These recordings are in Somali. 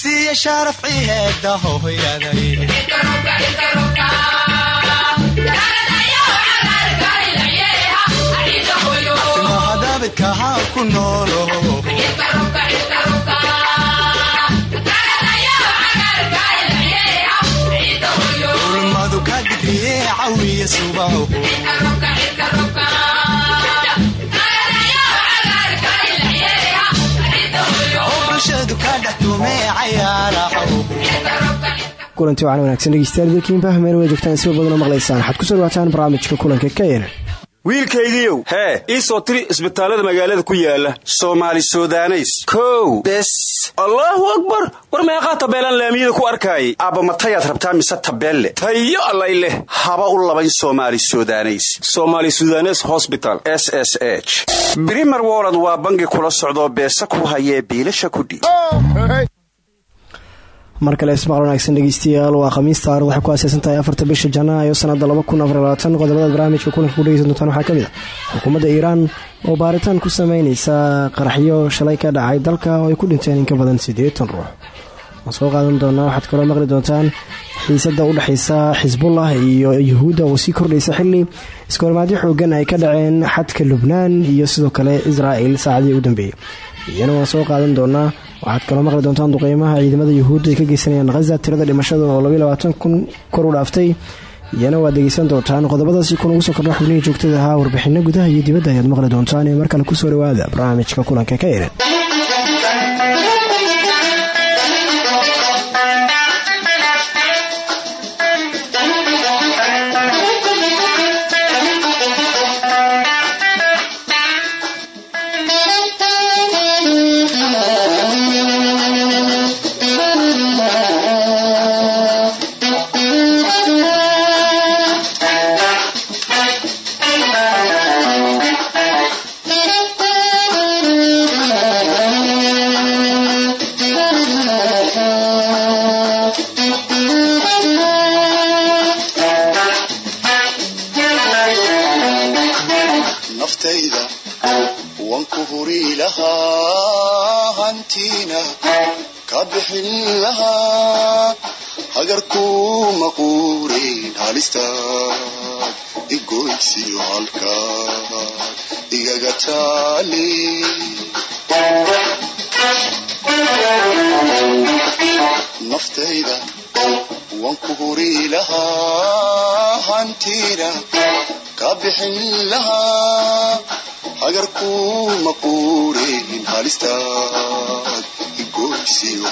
isiiya sharafci heeda hooyaday mahadabidkaha ku noolo ulmadu ka digriye cawiya subaho kulanti wacan wanaagsan dhegeystayaal dalkiinbah meel waa joogtaan si badan oo maqlaysaan. Waxaad ku soo dhawaataan barnaamijka kulanka kn wiilkaygiiow hee ii soo tiri isbitaallada magaalada ku yaalla soomaali sudaneys. Kow. Bes. Allaahu akbar! War meeqaa tabeelaan laamiyada ku arkaayay? Aabbamatayaad rabtaa mise tabeelle? Tayo allay leh. Haba u labayn somaali sudaneys. Somaali sudanes hosbital s s h. Brimer wolod waa bangi kula socdoo beesa ku hayee biilasha kudhiib mar kale ismaqal wanaagsan dhegeystayaal waa khamiis taarikh waxay ku aaseysan tahay afarta bisha janaayo sanada qodobada barnaamijka kulanka ku dhegeysan doontaan waxaa ka mid a ah. Iiraan oo baaritaan ku sameyneysa qaraxyo shalay ka dhacay dalka oo ay ku dhinteen in ka badan siddeetan ruux. Soo qaadan doonaa waxaad kaloo maqli doontaan xiisada u dhexeysa xisbullah iyo yuhuudda oo sii kordhaysa xili iskoormaadyo xoogan ay ka dhaceen xadka lubnaan iyo sidoo kale israa'il saacadii u dambeeyey iyana soo qaadan doonaa waxaad kaloo maqli doontaan duqeymaha ciidamada yuhuudda ay ka geysanayaan khaza tirada dhimashada oo kun kor u dhaaftay. Iyana waad dhegeysan doontaan qodobadaasi kun ugu soo kordha xubnihii joogtada ahaa warbixino gudaha iyo dibadda ayaad maqli doontaan. Ee markale ku soo dhawaada barnaamijka kulanka ka bixin lahaa hagarkuuma quureyn halistaad igoysiyo halkaad igaga taale naftayda waan ku huri lahaa hantida ka bixin lahaa hagarkuuma quureyn halistaad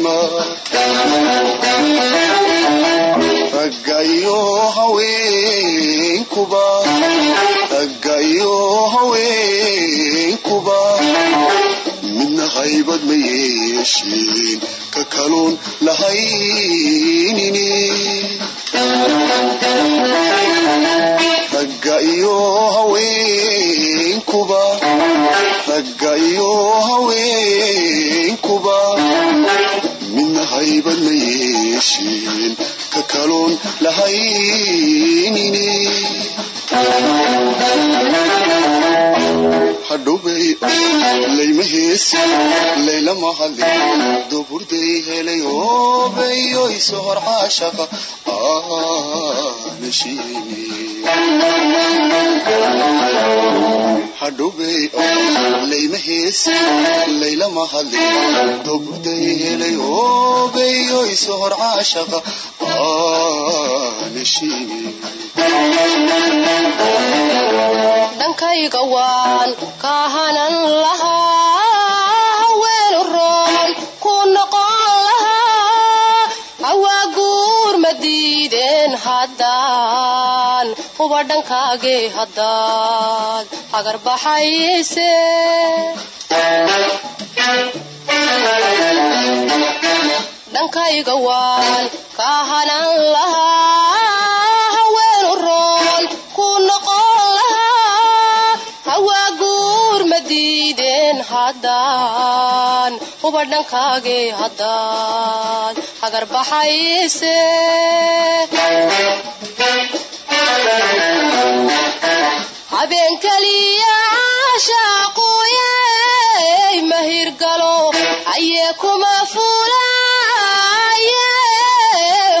raggayo layma heesi laylama hadlin duburday helay oobayoyso hor caashaqa hadhowbay layma heesi laylama hadlin duburday helay oobayoyso hor caashaqa dhankayga waan kahanan lahaa haween roon ku noqon lahaa hawaa guur ma diideen haddaan huba dhankaage haddaad hagar baxayse dhankayga waan ka hanan lahaa diideen haddaan huba dhankaagee haddaan hagar baxayse habeen keliya caashaaquye mahirgalo ayee kuma fulaye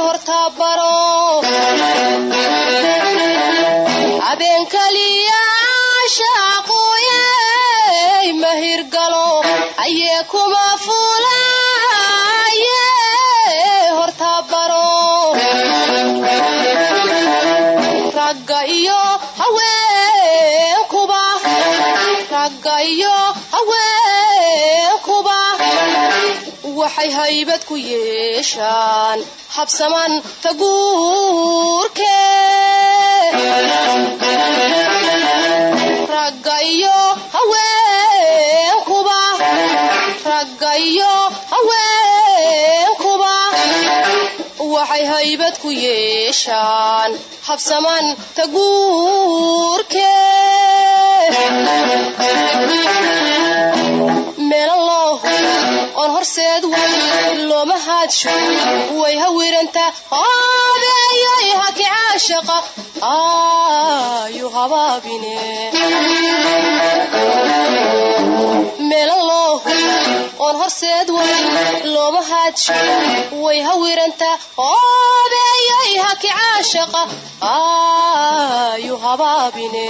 hortabaro habeen keliya caashaaquye mahirgalo ayee kuma fulaye hortabaro ragga iyo haweenkuba ragga iyo haweenkuba waxay haybad ku yeeshaan habsaman taguurke ragga iyo haweenkuba ragga iyo haweenkuba waxay haybad ku yeeshaan. Habsaman taguurke horseed way looma haadsho way hawiranta hoobeeyay haki caashaqa. Ayu habaabine. Meelalooh oon horseed way looma haadsho way hawiranta hoobeeyay haki caashaqa. Ayu habaabine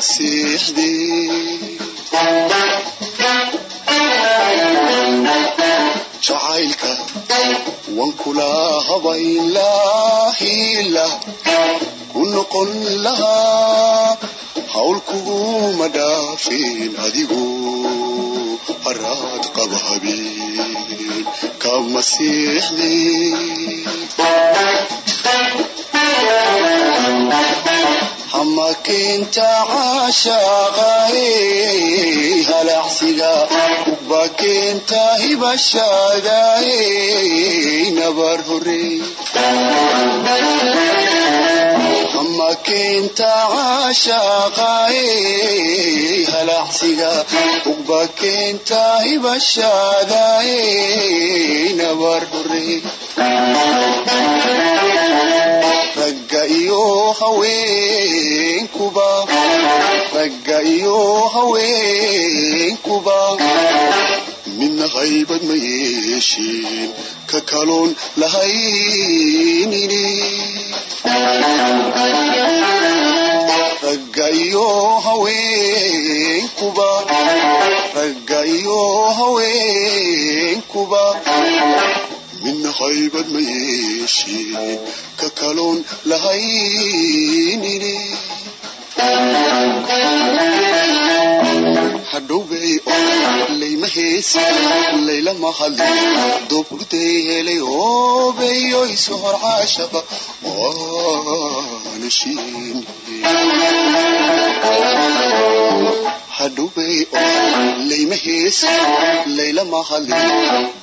seexdeen jacaylka waan kula habaylaahila ku noqon lahaa hawl kuguma dhaafin adigu haraad qaba habeen kama seexdeen hamakeenta caashaqae halacsiga hibashaadae nabar horey hamakeenta caashaqae halacsiga hibashaadae nabar horey iyo haweenkuba ragga iyo haweenkuba. Midna haybad ma yeeshin ka kaloon lahaynini ragga iyo haweenkuba ragga iyo haweenkuba midna haybad ma yeeshin ka kaloon lahaynini hadhowbay layma heesi layla mahadli doburday helay oobeyo isu hor caashaqa waana shiin hadhowbay layma heesi layla mahadli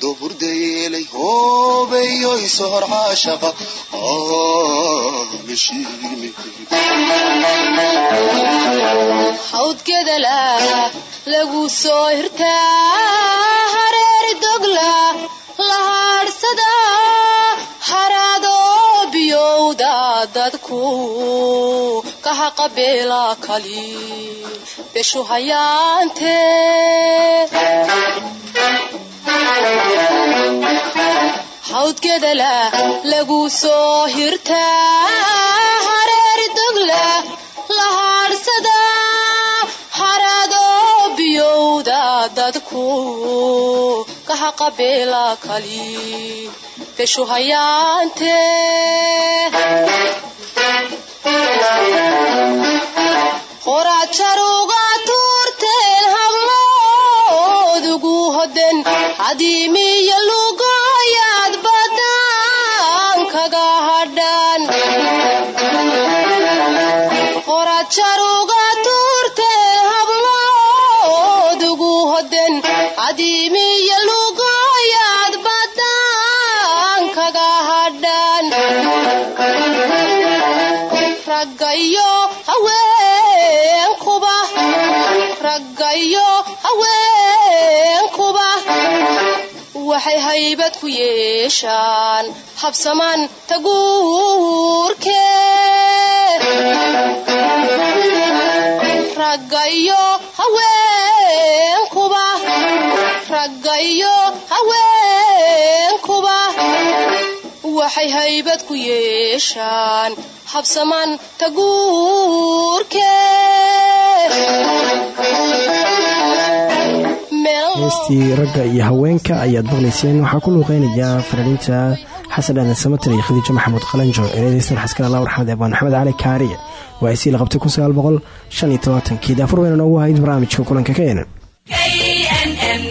doburday helay oobeyo isu hor caashaqa waana shiin hawdgedala lagu soo hirtaa hareeri dogla la haadhsada haraadoo biyo dadku kahaqabeela kali beshu hayaante hawdgedala lagu soo hirtaa hareeri dogla la haadhsada haradoo biyowda dadku kahaqabeela kali beshu hayaante qoraad jaruga tuurteen habmoodugu hoden cadiimiya yeeshaan habsamaan taguurke raggayo haweenkuba raggayo haweenkuba waxay haybad ku yeeshaan habsamaan taguurke heestii ragga iyo haweenka ayaad maqlayseen. Waxaa ku luuqeynayaa fanaaniinta xasan aadan samater iyo khadiijo maxamuud qalanjo eredeystan xaskal allah warxamed eebaan maxamed cali kaariye waa ay sii la qabtay kii daafur weyna noogu ahayd barnaamijka kulanka keenan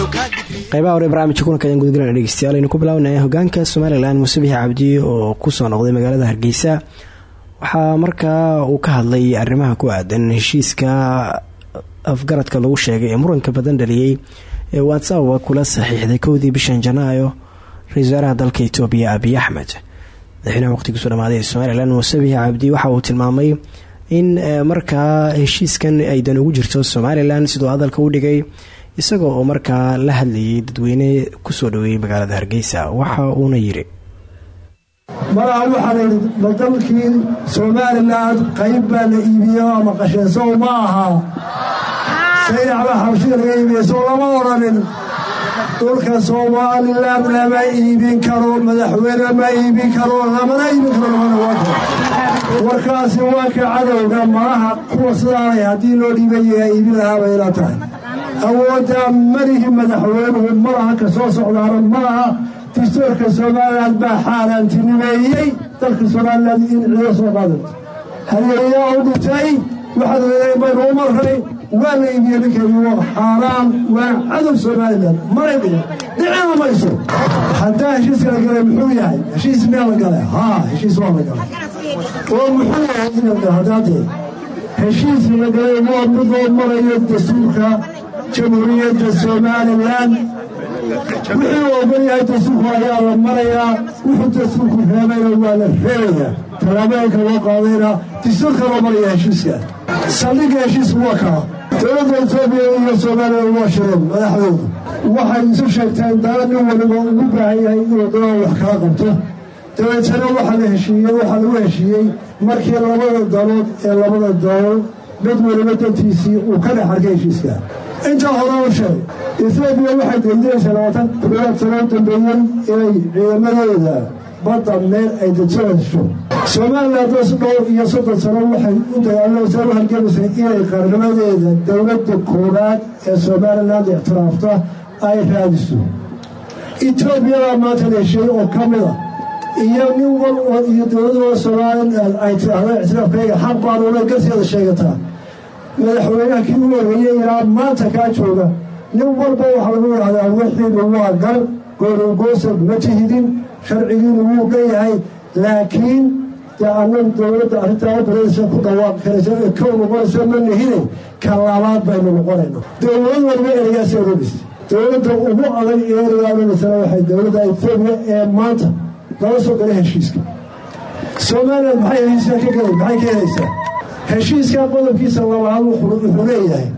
digri qaybaha hore barnaamijka kulanka ayaan gudagalan dhegeystayaal aynu ku bilaabanaya hogaanka somalilan muuse cabdi oo ku soo noqday magaalada hargeysa waxaa markaa uu ka hadlay arrimaha ku aadan heshiiska afgaradka lagu sheegay ee muranka badan dhaliyey ee whatsapp kula saxiixday kowdii bishan janaayo ra'isul wasaaraha dalka etoobiya abiy axmed. Madaxweynaha waqhtigiisu dhamaaday ee somalilan muuse bixi cabdi waxa uu tilmaamay in markaa heshiiskan ay dan ugu jirto somalilan siduu hadalka u dhigay isagoo oo markaa la hadlayay dadweyne ku soo dhaweeyey magaalada hargeysa. Waxa uuna yiri malaha waxaa layidhi ma dalkii somalilan qayb baa la iibiye ama qasheensow ma aha. Sayacba xabshida laga iibiye sow lama odhanin dhulka somalilan lama iibin karo madaxweyne ma iibin karo lamana iibin karo lamana waa warkaasi waa ka cadowga malaha kuwa sidaanay haddii loo dhiibaya iibin lahaa bay ila tahay. Awoodda marihii madaxweynuhu malaha ka soo socdaana malaha dastuurka somalilan baa xaaraantinimeeyey. Dalka somalilan in ciido soo qaadato hayeeyaa u dhintay waxaad leedahay baynu u marray waa la iibiyey ninkeedu waa xaaraan waa cadow somalilan maray dhigan dhicina mayso haddaa heshiiska la galay muxuu yahay? Heshiis miyaa la galay. Haa heshiis waa la galay. Oo muxuu yahay in la galay? Haddaatee heshiis la galay waa mid loo marayo dastuurka jamhuuriyadda somalilan wixii u ogol yahay dastuurku ayaa la marayaa wuxuu dastuurku reebayna waa la reebayaa talaabeelka loo qaadayna dastuurka loo maraya heshiiska saldhigga heshiisku waa kaa dowladda etoobiya iyo somalilan waa shireen madaxdoodu waxay isu sheegteen dala nin waliba ugu baahan yahay inuu dalool wax kala qabto dabeetana waxaa la heshiiyey waxaa lagu heshiiyey markii labada dalood ee labada dalool mid waliba dantiisii uu ka dhex arkay heshiiska intaa hore u sheeg etoobiya waxay daydanaysaa labaatan kulaad sano u dambeeyey inay ciidamadeeda badda meel ay dejinayso. Somalilan das dhowr iyo soddon sano waxay u dagaalanaysaa u halgamaysay inay qarnimadeeda dowladda koowaad ee somaliland ictiraafta ay raadiso. Etoobiyadaa maanta hesheey oo ka mid a iyo nin wal iyo dowladda somalilan ay tiraahdo ictiraafkayga xaq baanuuna garteeda sheegataa madaxweynaha kii u horreeyey ilaa maanta kaa jooga. Nin walba waxaa lagu idhahdaa wixiinu waa gar goorogoosa ma tihidin sharcigiinu wuu dhan yahay. Laakiin dee annagu dowladda arrintaa u badanaysa ku dhawaaqi karaysa ee kow noqonaysa ma nihine ka labaad baynu noqonayna dowlad waliba ereygaasay odhanaysa dowladda ugu adag ee ereygaa odhanaysana waxay dowladda etoobiya ee maanta lala soo galay heshiiska. Somalilan maxay heshiiskaa ka gelay maxay ka helaysaa heshiiskaa qodobkiisa labaad wuxuu leeyahay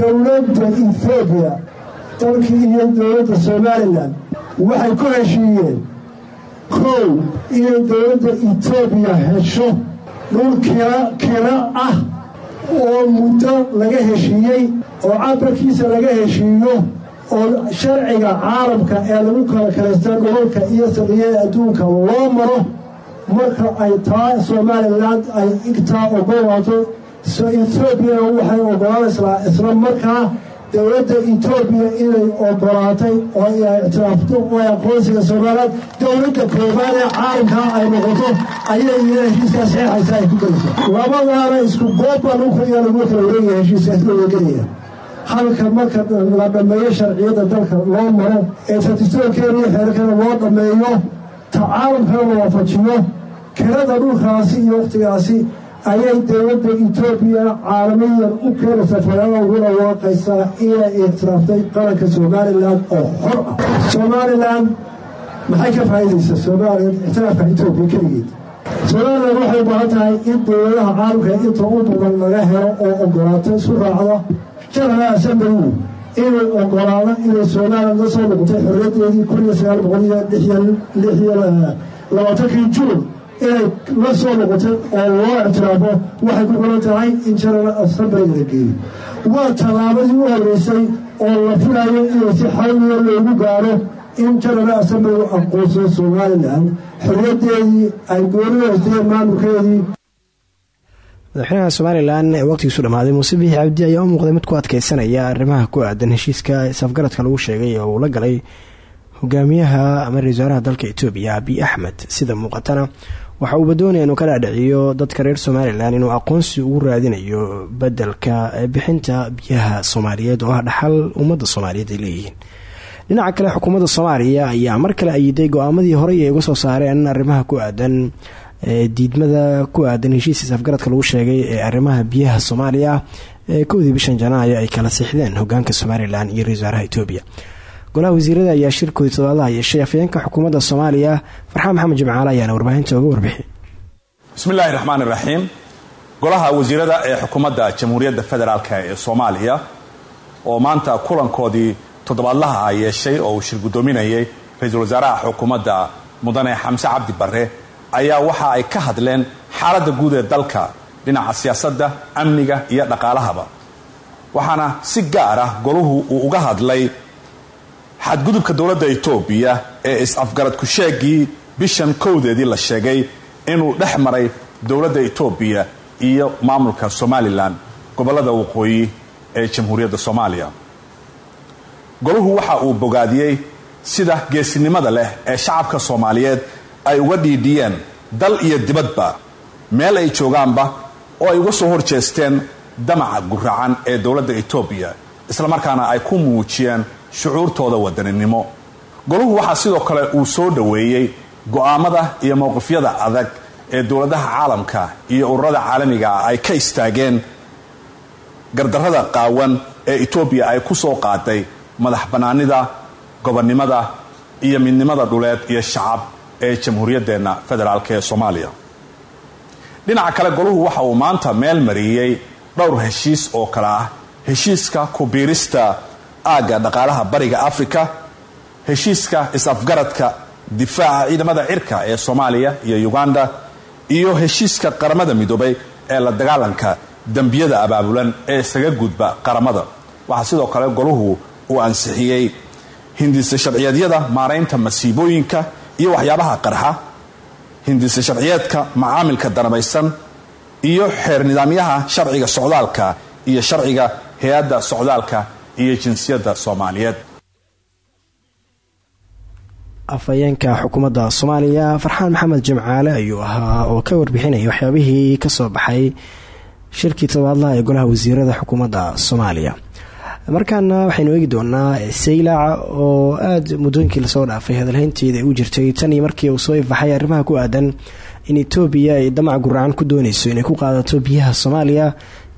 dowladda etoobiya dalkii iyo dowladda somalilan waxay ku heshiiyeen kow inay dowladda etoobiya hesho dhul kila ah oo muddo laga heshiiyey oo cabarkiisa laga heshiiyo oo sharciga caalamka ee lagu kala kalaysta gobolka iyo saldhigyada adduunka loo maro marka ay taa somalilan ay igtaa ogolaato etoobiyana waxay ogolaanaysaa isla markaa dowladda etoobiya inay ogolaatay oo ictiraafto oo aqoonsiga somalilan dowladda koobaad ee caalamkaa ay noqoto ayay iyana heshiiskaa saxeexaysa ay ku gelaysa labadaana isku goobbaa lagu kaliya lagu kala wareegaya heshiiskaas la wagelaya halka marka la dhammeeyo sharciyadda dalka loo maro ee satistoorkeena iyo xeerkana loo dhammeeyo ta caalamkana la waafajiyo kirada dhulkaasi iyo wakhtigaasi ayay dowladda etoobiya caalamiyan u keenaysaa falaada ugu dhawaaqaysaa inay ictiraaftay qaranka somalilan oo xor ah. Somalilan maxay ka faa'iidaysaa somalilan ictiraafka etoobiya keligeed. Somalilan waxay u baahan tahay in dowladaha caalamka inta u badan laga helo oo ogolaata isu raacda general assemblygu inay ogolaado inay somalilan la soo noqotay xorriyadeedii kun iyo sagaal boqol iyo lix iyo labaatankii juun inay la soo noqotay oo loo ictiraafo waxay ku qoran tahay in general assemblyga la geeyo waa tallaabadii u horreysay oo la filayo inay si xawliya loogu gaaro in general assemblygu aqoonsado somalilan xorriyadeedii ay goonida haystayeen maamulkeedii madaxweynaha somalilan ee waqtigiisu dhammaaday muuse biixi cabdi ayaa u muuqday mid ku adkeysanaya arrimaha ku aadan heshiiska isafgaradka lagu sheegay oo la galay hogaamiyaha ama ra'isul wasaaraha dalka etoobiya abiy axmed. Sida muuqatana waxa uuba doonaya inuu ka dhaadhiciyo dadka reer somalilan inuu aqoonsi ugu raadinayo bedelka bixinta biyaha soomaaliyeed oo ah dhaxal ummadda soomaaliyeed ay leeyihiin. Dhinaca kale xukuumadda soomaaliya ayaa mar kale ayiday go'aamadii horey ay uga soo saareen arrimaha ku aadan diidmada ku aadan heshiis isafgaradka lagu sheegay ee arrimaha biyaha soomaaliya ee kowdii bishan janaayo ay kala siixdeen hogaanka somalilan iyo ra'isul wasaaraha etoobiya golaha wasiirada ayaa shirkoodii toddobaadaha yeeshay afayeenka xukuumadda soomaaliya farxaan maxamed jimcaale ayaana warbaahinta uga warbixi bismi illaahi raxmaan iraxiim golaha wasiirada ee xukuumadda jamhuuriyadda federaalk ee soomaaliya oo maanta kulankoodii toddobaadlaha ah yeeshay oo uu shir guddoominayay ra'iisul wasaaraha xukuumadda mudane xamse cabdi barre ayaa waxa ay ka hadleen xaaladda guud ee dalka dhinaca siyaasadda amniga iyo dhaqaalahaba. Waxaana si gaar ah goluhu uu uga hadlay xadgudubka dowladda etoobiya ee is-afgarad ku-sheegii bishan kowdeedii la sheegay inuu dhex maray dowladda etoobiya iyo maamulka somalilan gobollada waqooyi ee jamhuuriyadda soomaaliya. Goluhu waxa uu bogaadiyey sida geesinimada leh ee shacabka soomaaliyeed ay uga dhiidhiyeen dal iyo dibadba meel ay joogaanba oo ay uga soo hor jeesteen damaca guracan ee dowladda etoobiya islamarkaana ay ku muujiyeen shucuurtooda wadaninimo. Goluhu waxaa sidoo kale uu soo dhoweeyey go'aamada iyo mowqifyada adag ee dowladaha caalamka iyo ururada caalamiga ah ay ka istaageen gardarrada qaawan ee etoobiya ay ku soo qaaday madax bannaanida gobonnimada iyo midnimada dhuleed iyo shacab ee jamhuuriyaddeenna federaalk ee soomaaliya. Dhinaca kale goluhu waxa uu maanta meel mariyey dhowr heshiis oo kale ah. Heshiiska ku-biirista aagga dhaqaalaha bariga africa heshiiska is-afgaradka difaaca ciidamada cirka ee soomaaliya iyo uganda iyo heshiiska qaramada midoobay ee la dagaalanka dembiyada abaabulan ee isaga gudba qaramada. Waxaa sidoo kale goluhu uu ansixiyey hindise sharciyeedyada maaraynta masiibooyinka iyo waxyaabaha qarxa hindise sharciyeedka macaamilka danabaysan iyo xeer nidaamyaha sharciga socdaalka iyo sharciga hay'adda socdaalka iyo jinsiyadda soomaaliyeed. Afhayeenka xukuumadda soomaaliya farxaan maxamed jimcaale ayuu ahaa oo ka warbixinaya waxyaabihii ka soo baxay shirkii todobaadlaha ee golaha wasiirada xukuumadda soomaaliya markaana waxaynu eegi doonaa saylac oo aada muddooyinkii la soo dhaafay hadalhaynteeda ay u jirtay tan iyo markii uu soo ifaxay arrimaha ku aadan in etoobiya ay damac guracan ku dooneyso inay ku qaadato biyaha soomaaliya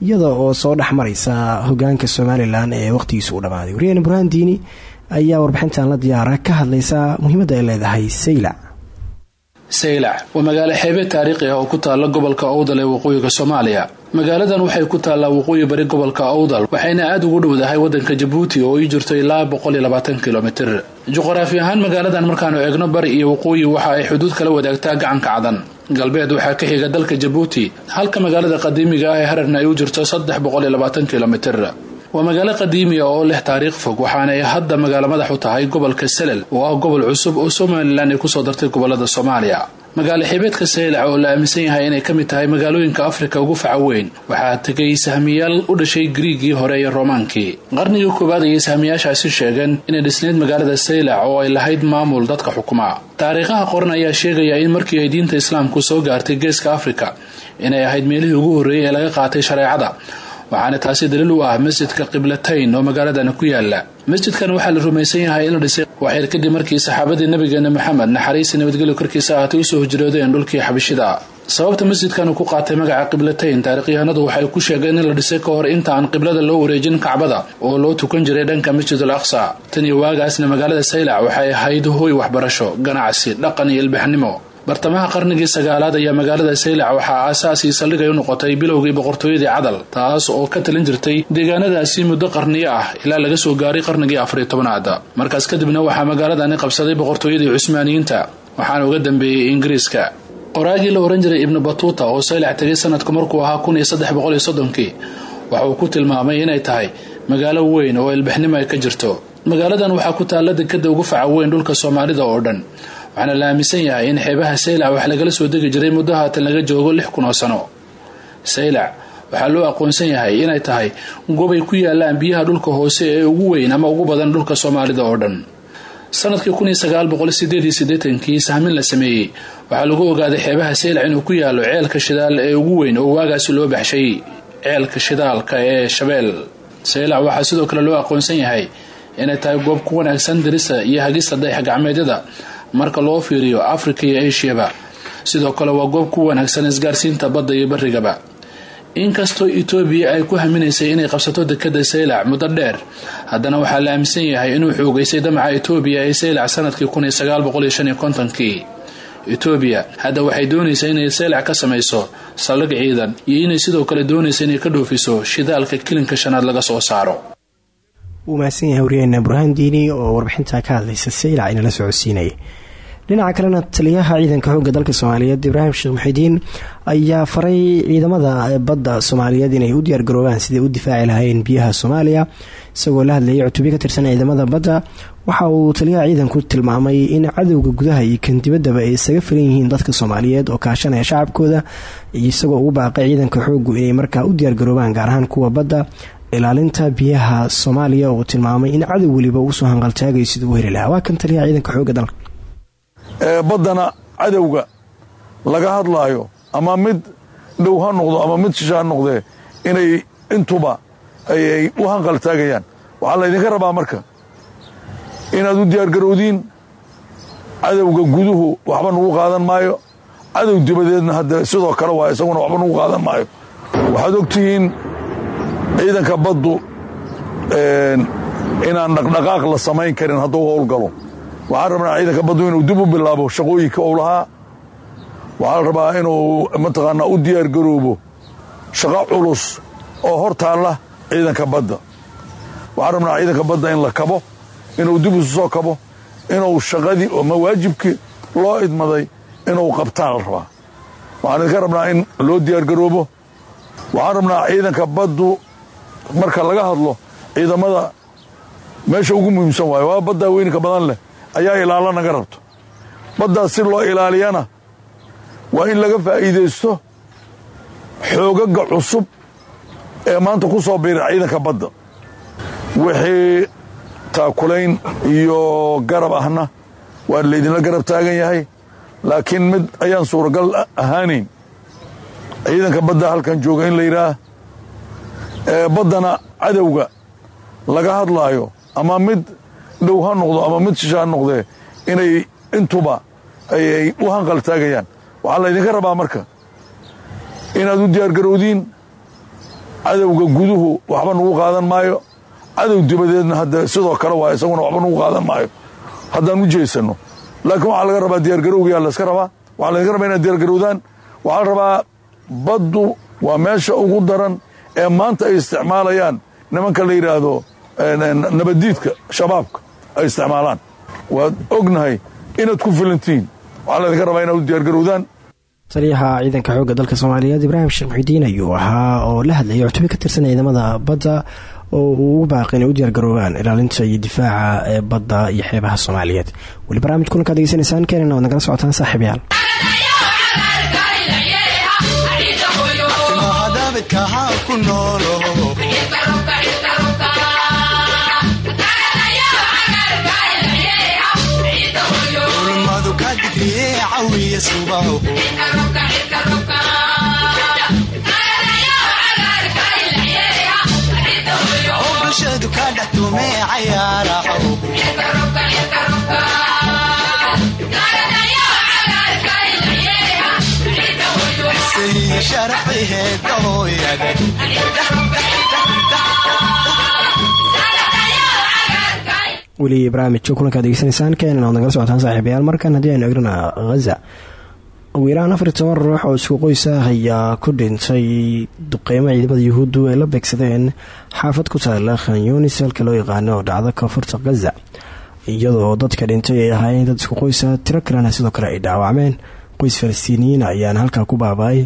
iyada oo soo dhex mareysa hogaanka somalilan ee waqhtigiisu u dhammaaday wariyeen burhaan diini ayaa warbixintan la diyaara ka hadlaysa muhiimadda ay leedahay saylac saylac waa magaalo xeebe taariikhi ah oo ku taalla gobolka owdal ee waqooyiga soomaaliya. Magaaladan waxay ku taallaa waqooyi bari gobolka owdal waxayna aada ugu dhowdahay waddanka jabuuti oo ii jirto ilaa boqol iyo labaatan kilomitir juqraafi ahaan magaaladan markaanu eegno bari iyo waqooyi waxa ay xuduud kala wadaagtaa gacanka cadan. Galbeed waxaa ka xiga dalka jabuuti halka magaalada qadiimiga ah ee hararna ay u jirto saddex boqol iyo labaatan kilomitir waa magaalo qadiimiya oo leh taariikh fog waxaanay hadda magaalo madax u tahay gobolka selel oo ah gobol cusub oo somalilan ay ku soo dartay gobollada soomaaliya. Magaalo xibeedka saylac oo la aaminsan yahay inay ka mid tahay magaalooyinka afrika ugu faca weyn waxaa tegay sahmiyaal u dhashay griigii hore iyo roomaankii qarnigii koowaad ayay sahmiyaashaasi sheegeen inay dhisnayd magaalada saylac oo ay lahayd maamul dadka xukuma. Taariikhaha qoran ayaa sheegaya in markii ay diinta islaamku soo gaartay geeska afrika inay ahayd meelihii ugu horreeyay ee laga qaatay shareecada waxaana taasi daliil u ah masjidka qiblatayn oo magaaladana ku yaalla masjidkan waxaa la rumaysan yahay in la dhisay waxyar kadib markii saxaabadii nabigeena maxamed naxariisi nabadgelyo korkiisa ahatay u soo hijroodeen dhulkii xabashida sababta masjidkan uu ku qaatay magaca qiblatayn taarikhyahanadu waxay ku sheegeen in la dhisay ka hor inta aan qiblada loo wareejin kacbada oo loo tukan jiray dhanka masjidul aqsa. Tan iyo waagaasna magaalada saylac waxay ahayd hooy waxbarasho ganacsi dhaqan iyo ilbaxnimo bartamaha qarnigii sagaalaad ayaa magaalada saylac waxaa aasaasii saldhigay u noqotay bilowgii boqortooyadii cadal taas oo ka talin jirtay deegaanadaasi muddo qarniyo ah ilaa laga soo gaaray qarnigii afariyo tobanaad. Markaas kadibna waxaa magaaladani qabsaday boqortooyadii cusmaaniyiinta waxaana uga dambeeyey ingiriiska. Qoraagii la ohan jiray ibnu batuuta oo saylac tegay sanadku markuu ahaa kun iyo saddex uu ku tilmaamay inay tahay magaalo weyn oo ilbaxnimo ay ka jirto. Magaaladan waxaa ku taalla dekada ugu faca weyn dhulka soomaalida oo dhan waxaana la aaminsan yahay in xeebaha saylac wax lagala soo degi jiray muddo haatan laga joogo lix kun oo sano. Saylac waxaa loo aqoonsan yahay inay tahay gobay ku yaalaan biyaha dhulka hoose ee ugu weyn ama ugu badan dhulka soomaalida oo dhan. Sanadkii siddeetankii sahmin la sameeyey waxaa lagu ogaaday xeebaha saylac inuu ku yaalo ceelka shidaal ee ugu weyn oo waagaasi loo baxshay ceelka shidaalka ee shabeel saylac waxaa sidoo kale loo aqoonsan yahay inay tahay goob ku wanaagsan dirista iyo hagista dayax gacmeedyada marka loo fiiriyo afrika iyo ashiyaba sidoo kale waa goob ku wanaagsan isgaarsiinta badda iyo barigaba inkastoo etoobiya ay ku haminaysay inay qabsato dekada saylac muddo dheer haddana waxaa la aaminsan yahay inuu xoogeysay damaca etoobiya ee saylac sannadkii kontonkii. Etoobiya hadda waxay doonaysaa inay saylac ka samayso saldhig ciidan iyo inay sidoo kale doonaysa inay ka dhoofiso shidaalka kilinka shanaad laga soo saaro. Wuu mahadsan yahay waryaheena burhaan diini oo warbixinta ka hadlaysa saylac inala socodsiinayay dhinaca kalena taliyaha ciidanka xoogga dalka soomaaliyeed ibraahim sheekh muxidiin ayaa faray ciidamada badda soomaaliyeed inay u diyaargaroobaan siday u difaaci lahayn biyaha soomaaliya isagoo la hadlayay cutubyo ka tirsan ciidamada badda. Waxa uu taliyaha ciidanku tilmaamay in cadowga gudaha iyo kan dibaddaba ay isaga filan yihiin dadka soomaaliyeed oo kaashanaya shacabkooda isagoo ugu baaqay ciidanka xooggu inay markaa u diyaargaroobaan gaar ahaan kuwa badda. Ilaalinta biyaha soomaaliya oo tilmaamay in cadow weliba uusoo hanqaltaagayo siduu u heli lahaa. Waa kan taliyaha ciidanka xoogga dalka baddana cadowga laga hadlaayo ama mid dhow ha noqdo ama mid shisha ha noqdee inay intuba ay u hanqal taagayaan. Waxaa laydinka rabaa marka inaad u diyaargarowdiin cadowga guduhu waxba nugu qaadan maayo. Cadow dibadeedna hadda sidoo kale waa isaguna waxba nugu qaadan maayo. Waxaad og tihiin ciidanka baddu inaan dhaqdhaqaaq la samayn karin hadduu howlgalo waxaan rabnaa ciidanka baddu inuu dib u bilaabo shaqooyinka uu lahaa. Waxaa la rabaa inuu mataqaanaa u diyaargaroobo shaqo culus oo hor taalla ciidanka badda. Waxaan rabnaa ciidanka badda in la kabo inuu dib isu soo kabo inuu shaqadii ama waajibkii loo idmaday inuu qabtaan la rabaa. Waxaan idinka rabnaa in loo diyaargaroobo. Waxaan rabnaa ciidanka baddu marka laga hadlo ciidamada meesha ugu muhiimsan waayo. Waa baddaa weynka badan leh ayaa ilaalo naga rabto. Baddaas si loo ilaaliyana waa in laga faa'iidaysto xoogaga cusub ee maanta ku soo biira ciidanka badda. Wixii taakulayn iyo garab ahna waa laydinla garab taagan yahay laakiin mid ayaan suuragal ahaanayn ciidanka badda halkan jooga in la yidhaah ee baddana cadowga laga hadlaayo ama mid dhow ha noqdo ama mid ha noqdee inay intuba ayay u hanqal taagayaan. Waxaa laydinka rabaa marka inaad u diyaargarowdiin cadowga guduhu waxba nagu qaadan maayo. Cadow dibadeedna hadde sidoo kale waa isaguna waxba nagu qaadan maayo. Haddaan u jeesanno laakiin waxaa laga rabaa diyaargarowgiyaa layska rabaa. Waxaa laydinka rabaa inaad diyaargarowdaan waxaa la rabaa baddu waa meesha ugu daran ee maanta ay isticmaalayaan nimanka la yidhaahdo nabaddiidka shabaabka ay isticmaalaan waad ognahay inaad ku filantihiin waxaa laydinka rabaa inaad u diyaargarowdaan taliyaha ciidanka xoogga dalka soomaaliyeed ibraahim sheekh muxidiin ayuu ahaa oo la hadlayay cutubyo ka tirsan ciidamada badda oo uu ugu baaqi inay u diyaargaroobaan ilaalinta iyo difaaca ee badda iyo xeebaha soomaaliyeed. Weli barnaamij kulankaad degeysanaysaan keenina waad nagala socotaan saaxiibayaal cawiya subaho bulshadu ka dhex tume cayaaraho sahiya sharafiheeda hooyada weli barnaamijka kulankaad degeysanaysaan keenina waad nagala socotaan saaxiibayaal markan haddii aynu egrina haza ugu yaraan afar toban ruux oo isku qoys ah ayaa ku dhintay duqeymo ciidamada yuhuuddu ay la beegsadeen xaafad ku taala khanyunis halka loo yaqaano oo dhacda koonfurta khaza iyadoo dadka dhintay ay ahaayeen dad isku qoysa. Tiro kalena sidoo kale ay dhaawacmeen. Qoys falastiiniyiin ayaana halkaa ku baaba-ay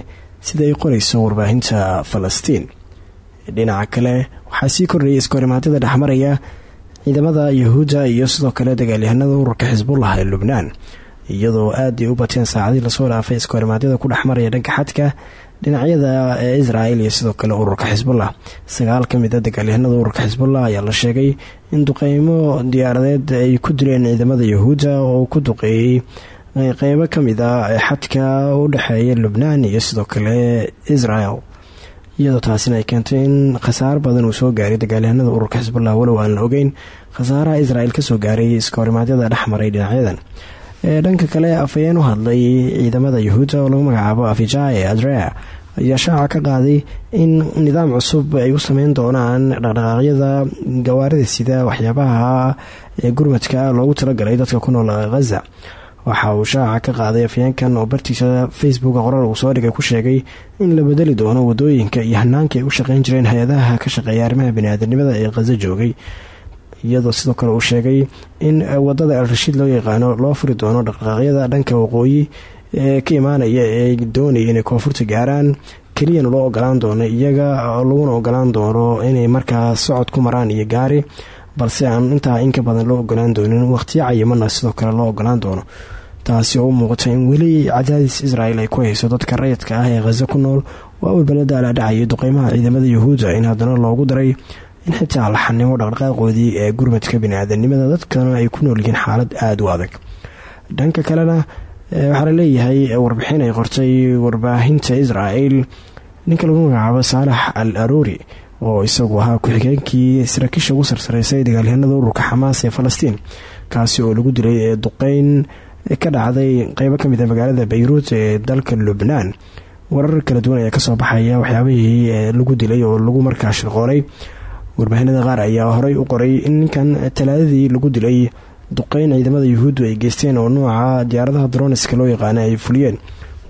sida ay qorayso warbaahinta falastiin. Dhinaca kale waxaa sii kordhayay iskorimaadyada dhexmaraya ciidamada yahuudda iyo sidoo kale dagaalyahanada ururka xisbullah ee lubnaan. Iyadoo aad ay u bateen saacadii la soo dhaafay iskorimaadyada ku dhexmaraya dhanka xadka dhinacyada ee israel iyo sidoo kale ururka xisbullah sagaal ka mid a dagaalyahanada ururka xisbullah ayaa la sheegay in duqeymo diyaaradeed ay ku dileen ciidamada yahuudda oo ku duqeeyey qeybo ka mid a ee xadka u dhexeeya lubnaan iyo sidoo kale israel iyadoo taasina ay keentay in khasaar badan uu soo gaaray dagaalyahanada ururka xisbullah walow aan la ogeyn khasaaraha israel ka soo gaaray iskahorimadyada dhexmaray dhinacyadan dhanka kale afhayeen u hadlay ciidamada yahuudda oo lagu magacaabo afijae adrea ayaa shaaca ka qaaday in nidaam cusub ay u sameyn doonaan dhaqdhaqaaqyada gawaarida sida waxyaabaha gurmadka loogu talagalay dadka ku nool khaza waxa uu shaaca ka qaaday afyeenkan oo bartiisa facebook qorar uu soo dhigay ku sheegay in la bedeli doono waddooyinka iyo hanaanka ay u shaqeyn jireen hay'adaha ka shaqeeya arrimaha baniaadanimada ee khaza joogay. Iyadoo sidoo kale uu sheegay in waddada al-rashiid loo yaqaano loo furi doono dhaqdhaqaaqyada dhanka waqooyi ee ka imaanaya ee doonaya inay koonfurta gaaraan. Keliyana loo ogolaan doono iyaga laguna ogolaan doono inay markaa socod ku maraan iyo gaari balse aan intaa inka badan loo ogolaan doonin waqtiyo cayimana sidoo kale loo ogolaan doono. Taasi oo u muuqata in weli cadaadis israel ay ku hayso dadka rayidka ah ee khaza ku nool. Oo awalbalada ala dhacayay duqeymaha ciidamada yahuudda in haddana loogu daray in xitaa la dhaqdhaqaaqoodii ee gurmadka bini-aadanimada dadkana ay ku nool yihiin xaalad aada u adag. Dhanka kalena waxaa la leeyahay warbixin ay qortay warbaahinta israel ninka lagu magacaabo saalax al aroori oo isagu ahaa ku-xigeenkii saraakiisha ugu sarsareysay dagaalyahanada ururka xamaas ee falastiin kaasi oo lagu dilay ee duqeyn ka dhacday qeybo ka mid a magaalada bayruut ee dalka lubnaan. Warar kala duwan ayaa ka soo baxaya waxyaabihii lagu dilay oo lagu markaa shirqoolay warbaahinada qaar ayaa horey u qoray in ninkan talaadadii lagu dilay duqeyn ciidamada yuhuuddu ay geysteen oo nuuca diyaaradaha droniska loo yaqaana ay fuliyeen.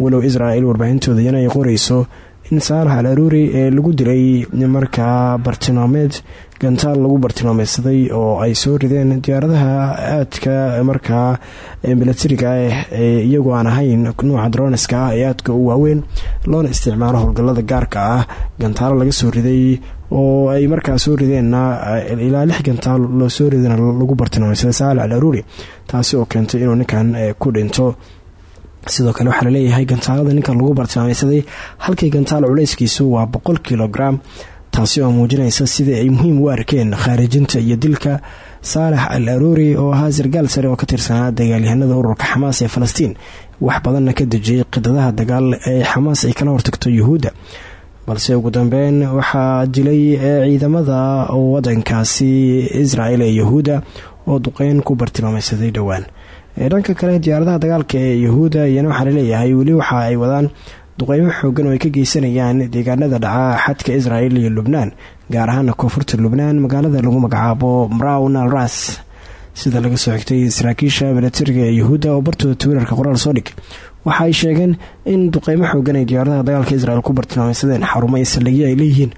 Walow israel warbaahintooda iyana ay qoreyso in saalax al aruuri ee lagu dilay markaa bartilmaameed gantaal lagu bartilmaameysaday oo ay soo rideen diyaaradaha aadka markaa milatariga ah ee iyagoo aan ahayn nuuca droniska ah ee aadka u waaweyn loona isticmaalo howlgallada gaarka ah. Gantaalo laga soo riday oo ay markaa soo rideenna ilaa lix gantaal loo soo ridana lagu bartilmaamay saal al aruuri taasi oo keentay inuu ninkan ku dhinto sidoo kale waxaa la leeyahay gantaalada ninkan lagu bartilmaameysaday halkii gantaal culeyskiisu waa boqol kilogram taasi oo muujinaysa sida ay muhiim u arkeen khaarijinta iyo dilka saalax al aruuri oo ahaa sargaal sare oo ka tirsanaa dagaalyahanada ururka xamaas ee falastiin. Wax badanna ka dejiyay qidadaha dagaal ee xamaas ay kala hortagto yuhuudda. Balse ugu dambeyn waxaa dilay ciidamada wadankaasi israel ee yahuudda oo duqeyn ku bartilmaameysaday dhowaan dhanka kale diyaaradaha dagaalka ee yahuudda iyana waxaa la leeyahay weli waxa ay wadaan duqeymo xoogan oo ay ka geysanayaan deegaanada dhaca xadka israel iyo lubnaan gaar ahaana koonfurta lubnaan magaalada lagu magacaabo brown al ras sida laga soo xigtay saraakiisha milatariga ee yuhuudda oo bartooda twitter-ka qoraal soo dhig waxa ay sheegeen in duqeymo xoogan ay diyaaradaha dagaalka israel ku bartilmaameysadeen xarumo iyo ay leeyihiin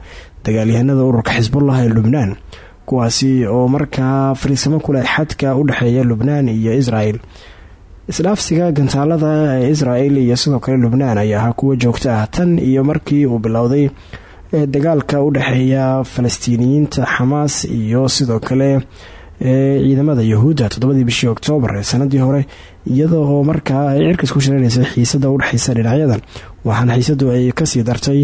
dagaalyahanada ururka xisbullah ee lubnaan kuwaasi oo markaa fariisamo kuleh xadka u dhexeeya lubnaan iyo israel. Isdhaafsiga gantaalada ee iyo sidoo kale lubnaan ayaa ahaa kuwa joogta ah. Tan iyo markii uu bilowday dagaalka u dhexeeya falastiiniyiinta xamaas iyo sidoo kale ciidamada yahuudda toddobadii bishii oktoobar ee sanadii hore iyadoo oo markaa ay cirkas ku shareereysay xiisada udhexeysa dhinacyadan waxaana xiisadu ay ka sii dartay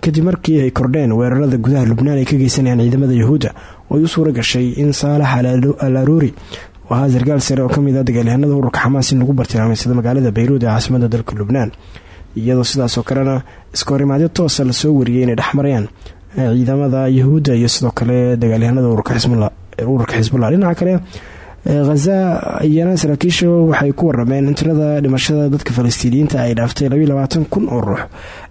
kadib markii ay kordheen weerarada gudaha lubnaan ay ka geysanayaan ciidamada yahuudda oo ay u suura gashay in saalax al aruuri oo ahaa sare oo ka mid ah dagaalyahanada ururka xamaas in lagu bartilmaamaysada magaalada bayruud ee caasimada dalka lubnaan. Iyadoo sidaasoo kalena iskahorimaadyo toosa la soo wariyay inay dhexmarayaan ciidamada yahuudda iyo sidoo kale dagaalyahanada ururka xisbullah dhinaca kale khaza iyana saraakiisha waxay ku warameen in dhimashada dadka falastiiniyiinta ay dhaaftay kun oo ruux.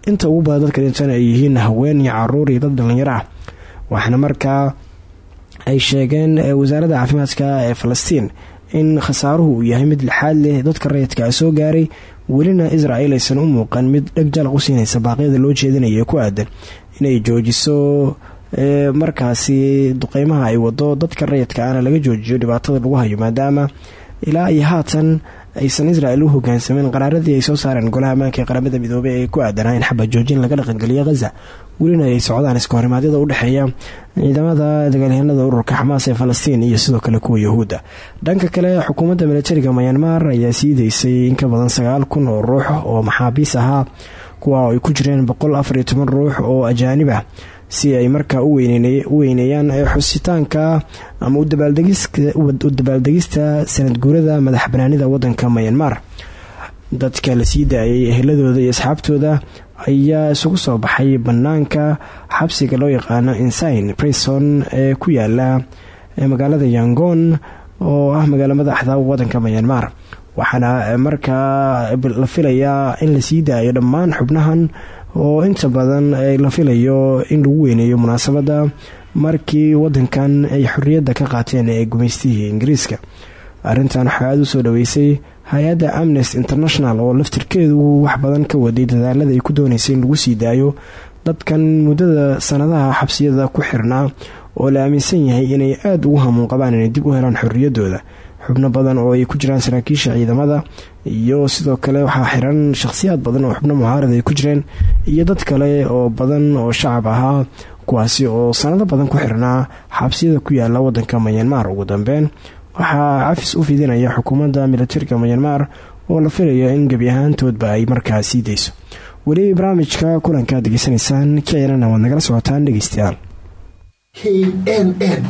Inta ugu badan dadka dhintan ay yihiin haween iyo carruur iyo dad dhalinyaro ah. Waxaana markaa ay sheegeen wasaaradda caafimaadka ee falastiin in khasaaruhu uu yahay mid lixaad leh dadka rayidka soo gaaray welina israel aysan u muuqan mid dheg jalaq u siinaysa baaqyada loo jeedinaya ee ku aadan inay joojiso markaasi duqeymaha ay wado dadka rayidka ana laga joojiyo dhibaatada lagu hayo maadaama ilaa iyo haatan aysan israel u hogaansameyn qaraaradii ay soo saareen golaha ammaanka qaramada midoobey ee ku aadanaa in xaba joojin laga dhaqangeliyo khaza welina ay socdaan iska horimaadyada u dhexeeya ciidamada dagaalyahanada ururka xamaas ee falastiin iyo sidoo kale kuwa yahuudda dhanka kale xukuumadda milatariga mayanmar ayaa sii daysay in ka badan sagaal kun oo ruux oo maxaabiis ahaa kuwa ay ku jireen boqol ruux oo ajaanib ah si ay markaa u weyneeyaan xusitaanka ama u dabaaldegista sanad guurada madax banaanida wadanka mayanmar dadka la sii daayay eheladooda iyo asxaabtooda ayaa isugu soo baxay banaanka xabsiga loo yaqaano insine prison ee ku yaalla magaalada yangon oo ah magaalo madaxda wadanka mayanmar waxaana markaa la filayaa in la sii daayo dhammaan xubnahan oo inta badan la filayo in lagu weyneeyo munaasabadda markii wadankan ay xorriyadda ka qaateen ee gumaystihii ingiriiska. Arrintan waxaa aada u soo dhaweysay hay'adda amnesty international oo laftirkeedu wax badan ka waday dadaalada ay ku dooneysay in lagu sii daayo dadkan muddada sanadaha xabsiyada ku xirnaa oo la aaminsan yahay inay aada ugu hamuun qabaan inay dib u helaan xorriyaddooda xubno badan oo ay ku jiraan saraakiisha ciidamada iyo sidoo kale waxaa xiran shakhsiyaad badan oo xubno muhaarad ay ku jireen iyo dad kale oo badan oo shacab ahaa kuwaasi oo sanado badan ku xirnaa xabsiyada ku yaalla waddanka mayanmar ugu dambeyn waxaa cafis u fidinaya xukuumadda milatariga mayanmar oo la filayo in gebi ahaantoodba ay markaa sii dayso. Weli barnaamijka kulankaad degeysanaysaan kenana waad nagala socotaan dhegeystayaal k n n.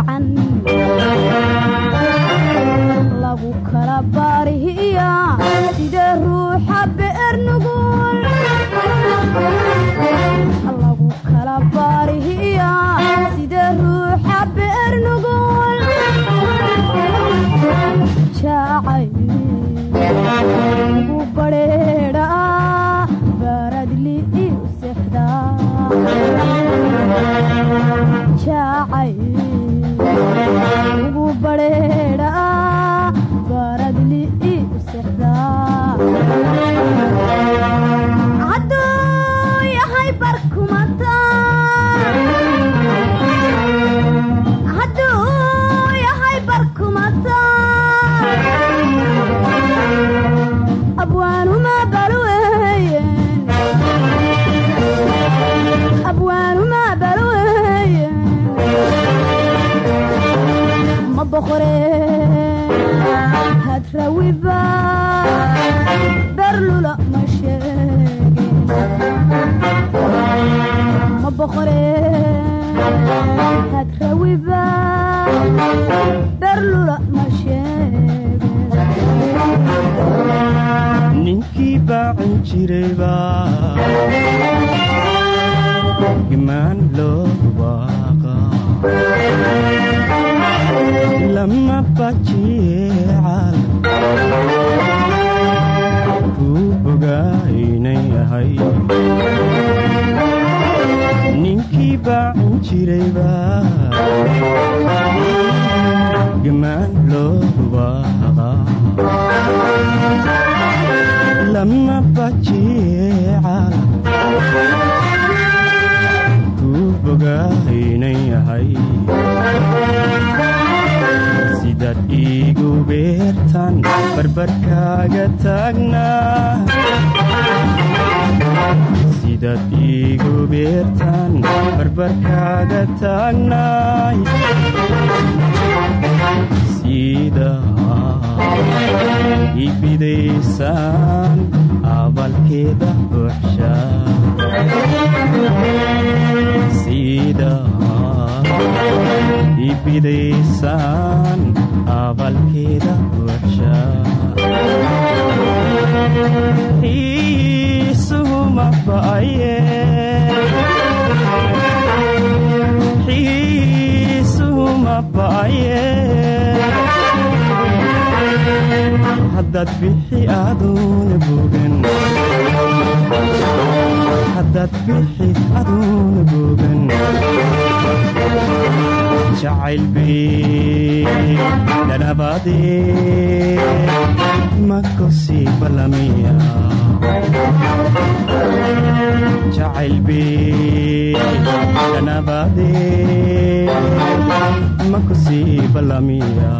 gacan igu beertan barbarkaaga taagnaa sidaad igu beertan barbarkaaga taagnaay sidaa igbidaysaan abalkeeda buxsha sidaa igbidaysaan xiisuhuma ba'ye bixi aaduna bogan hadaad bixid adoona boogan jacaylbey dhanabaadee makosi balamiya. Jacaylbey dhanabaadee makosi balamiya.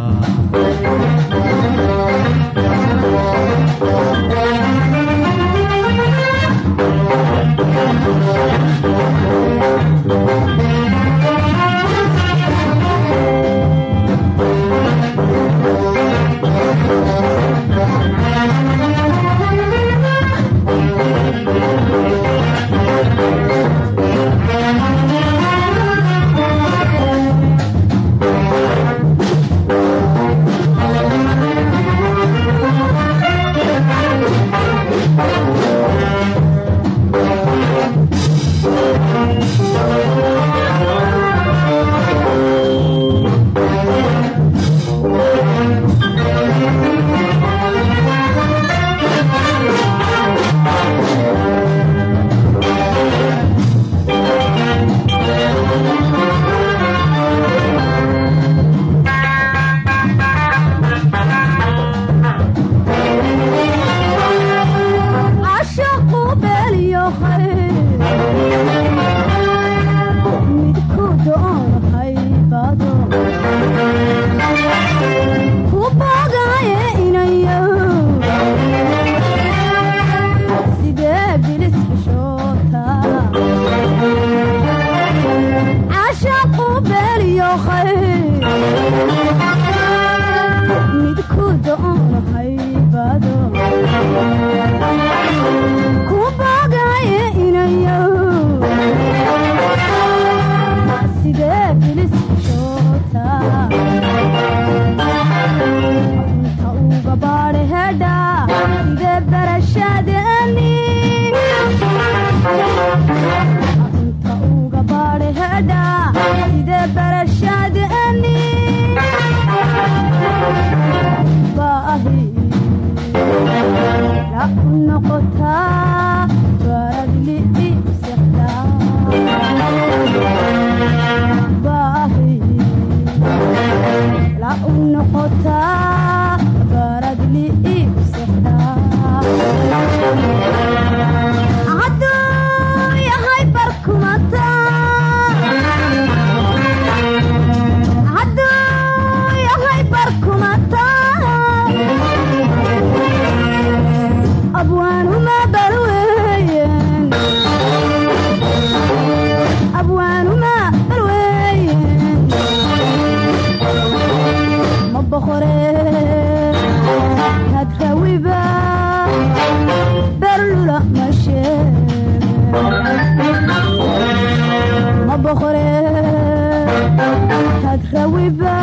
Hadrawiba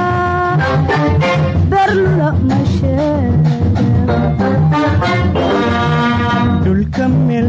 berlula mashe dhulka meel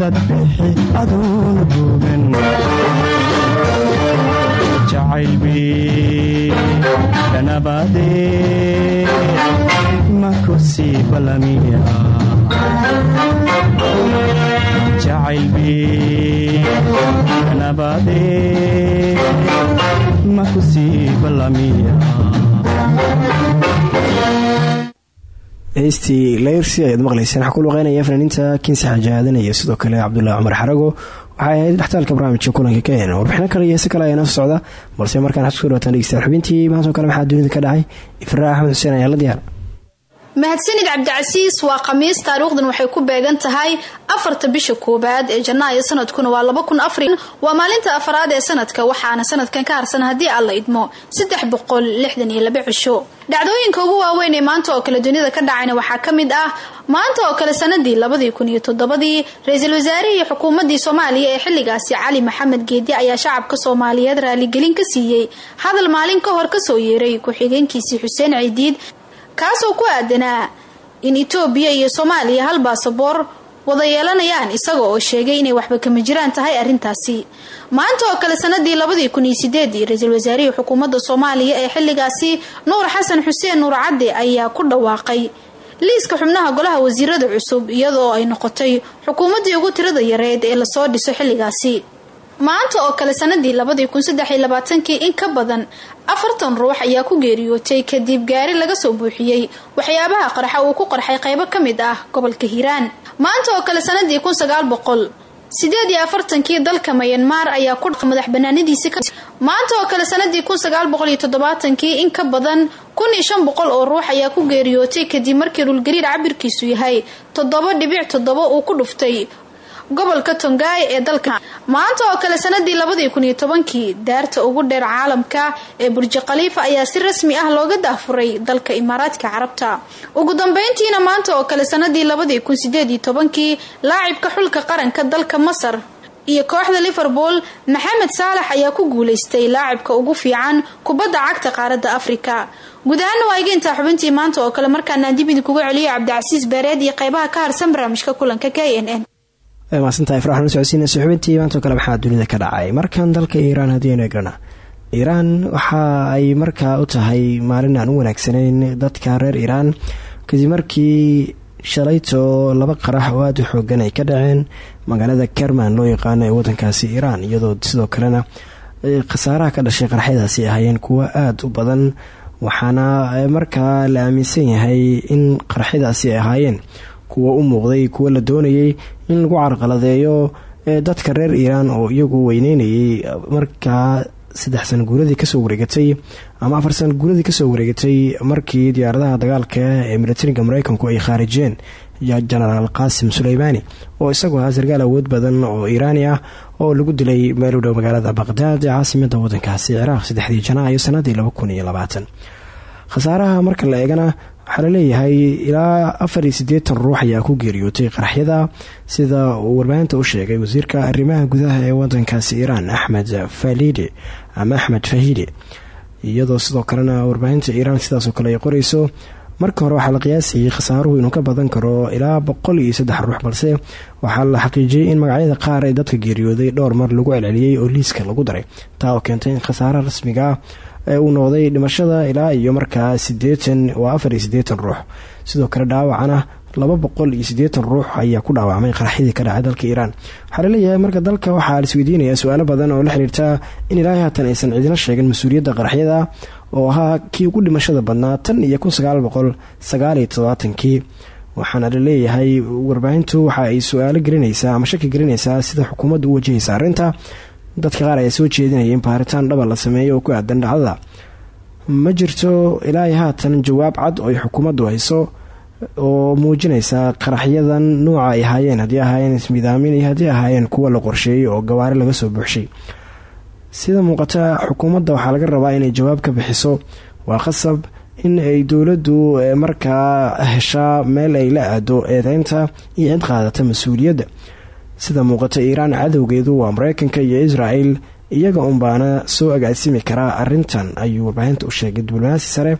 haddaad bixi aduun bogan jacaylbi dhanabaade makosi balamiya jacaylbi dhanabaade makosi balamiya heystii layrsi ayaad maqlayseen waxaa ku luqeynaya fanaaniinta xajaadan iyo sidoo kale cabdulaahi cumar xarago. Waxay ahayd dhextaalka barnaamijka kulanka keen warbixino kale iyo heese kale ayaa noo socda balse markaan ku soo dhawataan dhegeystayaal xubintii maantoo kale maxaa dunida ka dhacay? Ifraa axmed xuseen ayaa la diyaar mahadsanid cabdicasiis waa khamiis taariikhdan waxay ku beegan tahay afarta bisha koowaad ee janaayo sanadkuna waa laba kun afar. Waa maalinta afaraad ee sanadka waxaana sanadkan ka harsan haddii aan la idmo saddex boqol dhacdooyinka ugu waaweyn ee maanta oo kale dunida ka dhacayna waxaa ka mid ah maanta oo kale sanadii labadii kun iyo toddobadii ra'iisul wasaarihii xukuumadii soomaaliya ee xilligaasi cali maxamed geedi ayaa shacabka soomaaliyeed raaligelin ka siiyey. Hadal maalin ka hor ka soo yeeray ku-xigeenkiisii xuseen ciidiid kaasoo ku aadanaa in itoobiya iyo soomaaliya hal baasaboor wada yeelanayaan isaga oo sheegay inay waxba kama jiraan tahay arrintaasi. Maanta oo kale sanadii labadii kun iyo sideedii ra'iisul wasaarihii xukuumadda soomaaliya ee xilligaasi nuur xasan xuseen nuur cadde ayaa ku dhawaaqay liiska xubnaha golaha wasiirada cusub iyadoo ay noqotay xukuumaddii ugu tirada yareed ee la soo dhiso xilligaasi maanta oo kale sanadii labadii kun saddex labaatankii in ka badan afartan ruux ayaa ku geeriyootay kadib gaari laga soo buuxiyey. Waxyaabaha qarxa uu ku qarxay qaybo ka mid ah gobolka hiiraan. Maanta oo kale sanadii kun sagaal boqol sideed afartankii dalka mayanmar ayaa ku madax banaanadiisi maanta oo kale sanadii kun sagaal boqol in ka badan kun iyo shan boqol oo ruux ayaa ku geeriyootay kadib markii dhulgariir cabirkiisu yahay toddoba dhibic toddoba uu ku dhuftay gobolka tongaay ee dalka. Maanta oo kale sanadii labadii kun iyo tobankii daarta ugu dheer caalamka ee burji khaliifa ayaa si rasmi ah looga daafuray dalka imaaraadka carabta. Ugu dambeyntiina maanta oo kale sanadii labadii kun sideed tobankii laacibka xulka qaranka dalka masar iyo kooxda liverpool maxamed saalax ayaa ku guuleystay laacibka ugu fiican kubadda cagta qaaradda afrika. Guud ahaana waa xubintii maanta oo kale markaanaan dib idinkuga celiyo cabdicasiis beereed iyo qeybaha ka harsan barnaamijka kulanka k n n maasantahay faraxna socodsiinaysa xubintii maantao kale maxaa dunida ka dhacay. Markan dalka iiraan haddii aynu eegrana iiraan waxa ay markaa u tahay maalin aan u wanaagsanayn dadka reer iiraan. Kadib markii shalayto laba qarax oo aada u xoogan ay ka dhaceen magaalada kerman loo yaqaano ee wadankaasi iiraan iyadoo sidoo kalena khasaaraha ka dhashay qaraxyadaasi ahaayeen kuwo aada u badan. Waxaana markaa la aaminsan yahay in qaraxyadaasi ay ahaayeen kuwa u muuqday kuwa la doonayay in lagu carqaladeeyo dadka reer iiraan oo iyagu weyneynayay markaa saddex sana guuradii ka soo wareegatay ama afar sana guuradii ka soo wareegatay markii diyaaradaha dagaalka ee militariga mareykanku ay khaarijeen jenaraal qaasim suleymaani oo isagu ahaa sarkaal awood badan oo iiraani ah oo lagu dilay meel u dhow magaalada baqdaad ee caasimada wadankaasi ciraaq saddexdii janaayo sanadii laba khasaaraha marka la eegana waxaa la leeyahay ilaa afar iyo siddeetan ruux ayaa ku geeriyootay qaraxyada sida uu warbaahinta u sheegay wasiirka arrimaha gudaha ee wadankaasi iiraan axmed falide ama axmed fahide iyadoo sidoo kalena warbaahinta iiraan sidaasoo kale ay qoreyso marka hore waxaa la qiyaasayay khasaaruhu inuu ka badan karo ilaa boqol iyo saddex ruux balse waxaa la xaqiijiyey in magacyada qaar ee dadka geeriyooday dhowr mar lagu celceliyey oo liiska lagu daray taa oo keentay in khasaaraha rasmiga uu noqday dhimashada ilaa iyo markaa sideetan waa afar iyo siddeetan ruux. Sidoo kale dhaawacana laba boqol iyo siddeetan ruux ayaa ku dhaawacmay qaraxyadii ka dhacay dalka iiraan. Waxaa la leeyahay marka dalka waxaa laisweydiinayaa su'aalo badan oo la xiriirta in ilaahay haatan aysan cidina sheegin mas'uuliyadda qaraxyada oo ahaa kii ugu dhimashada badnaa tan iyo kun sagaal boqol sagaaliyo waxaana la leeyahay warbaahintu waxa ay su'aalo gelinaysaa ama shaki gelinaysaa sida xukuumaddu u wajahaysa arrinta dadka qaar ayaa soo jeedinaya in baaritaan dhaba la sameeyo oo ku aadan dhacdada. Ma jirto ilaahay haatan jawaab cad oo ay xukuumaddu hayso oo muujinaysa qaraxyadan nuuca ay ahaayeen haddii ahaayeen ismidaamin iyo haddii ahaayeen kuwa la qorsheeyey oo gawaari laga soo buuxshay. Sida muuqata xukuumadda waxaa laga rabaa inay jawaab ka bixiso. Waa qasab in ay dowladdu markaa heshaa meel ay la aado eedeynta iyo cid qaadata mas'uuliyadda sida muuqata iiraan cadowgeedu waa mareykanka iyo israel iyaga unbaana soo agaasimi karaa arintan ayuu warbaahinta u sheegay diblomaasi sare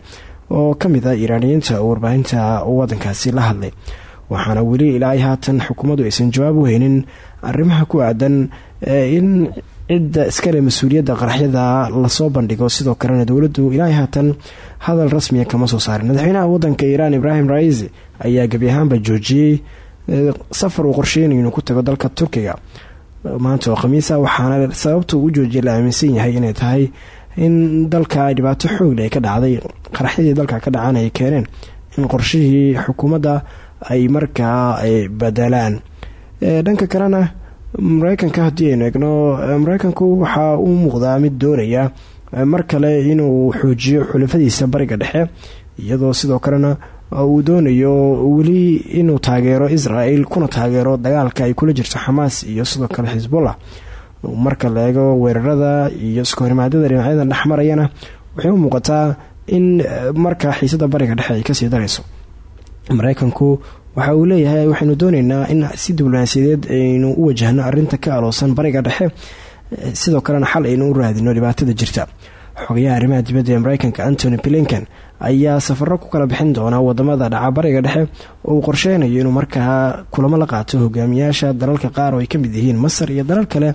oo ka mid ah iiraaniyiinta oo warbaahinta wadankaasi la hadlay. Waxaana weli ilaa haatan xukuumaddu aysan jawaab u haynin arrimaha ku aadan in cidda iskale mas'uuliyadda qaraxyada la soo bandhigo. Sidoo kalena dowladdu ilaa haatan hadal rasmiya kama soo saarin. Madaxweynaha wadanka iiraan ibraahim raisi ayaa gebi ahaanba joojiyey safar uu qorsheynayo inuu ku tago dalka turkiga. Maanta oo khamiisa waxaana sababta uu joojiyay la aaminsan yahay inay tahay in dalka dhibaato xoogle ay ka dhacday qaraxyadii dalka ka dhacan ay keeneen in qorshihii xukuumadda ay markaa badalaan. Dhanka kalena mareykanka haddii aynu eegno mareykanku waxa uu muuqdaa mid doonaya mar kale inuu xoojiyo xulafadiisa bariga dhexe iyadoo sidoo kalena uu doonayo weli inuu taageero israel kuna taageero dagaalka ay kula jirto xamaas iyo sidoo kale xisbullah marka la eego weerarada iyo iskohorimaadada dhinacyada dhexmarayana waxay u muuqataa in markaa xiisada bariga dhexe ay ka sii darayso. Mareykanku waxa uu leeyahay waxaynu dooneynaa in si diblomaasiyadeed aynu u wajahno arinta ka aloosan bariga dhexe sidoo kalena xal aynu u raadino dhibaatada jirta xogayaha arrimaha dibadda ee mareykanka antony blinken ayaa safaro ku kala bixin doona waddamada dhaca bariga dhexe oo uu qorsheynayo inuu markaa kulamo la qaato hogaamiyaasha dalalka qaar oo ay ka mid yihiin masar iyo dalal kale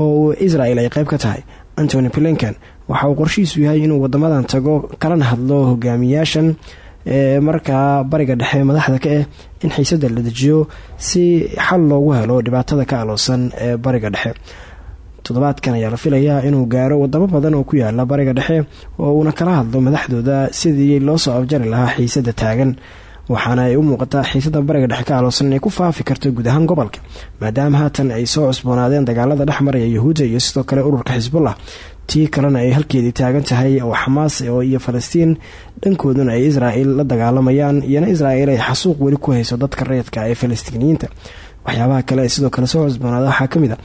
oo israel ay qeyb ka tahay. Antony blinken waxa uu qorshihiisu yahay inuu wadamadan tago kalana hadlo hogaamiyaashan ee markaa bariga dhexe madaxda ka ah in xiisada la dejiyo si xal loogu helo dhibaatada ka aloosan ee bariga dhexe toddobaadkan ayaa la filayaa inuu gaaro wadamo badan oo ku yaalla bariga dhexe oo uuna kala hadlo madaxdooda sidii loo soo afjari lahaa xiisada taagan. Waxaana ay u muuqataa xiisada bariga dhexe ka aloosan inay ku faafi karto guud ahaan gobolka maadaama haatan ay soo cusboonaadeen dagaalada dhexmaraya yahuudda iyo sidoo kale ururka xisbullah tii kalena ay halkeedii taagan tahay oo xamaas iyo falastiin dhankooduna ay israel la dagaalamayaan iyona israel ay xasuuq weli ku hayso dadka rayidka ee falastiiniyiinta waxyaabaha kale ee sidoo kale soo cusboonaada waxaa ka mid a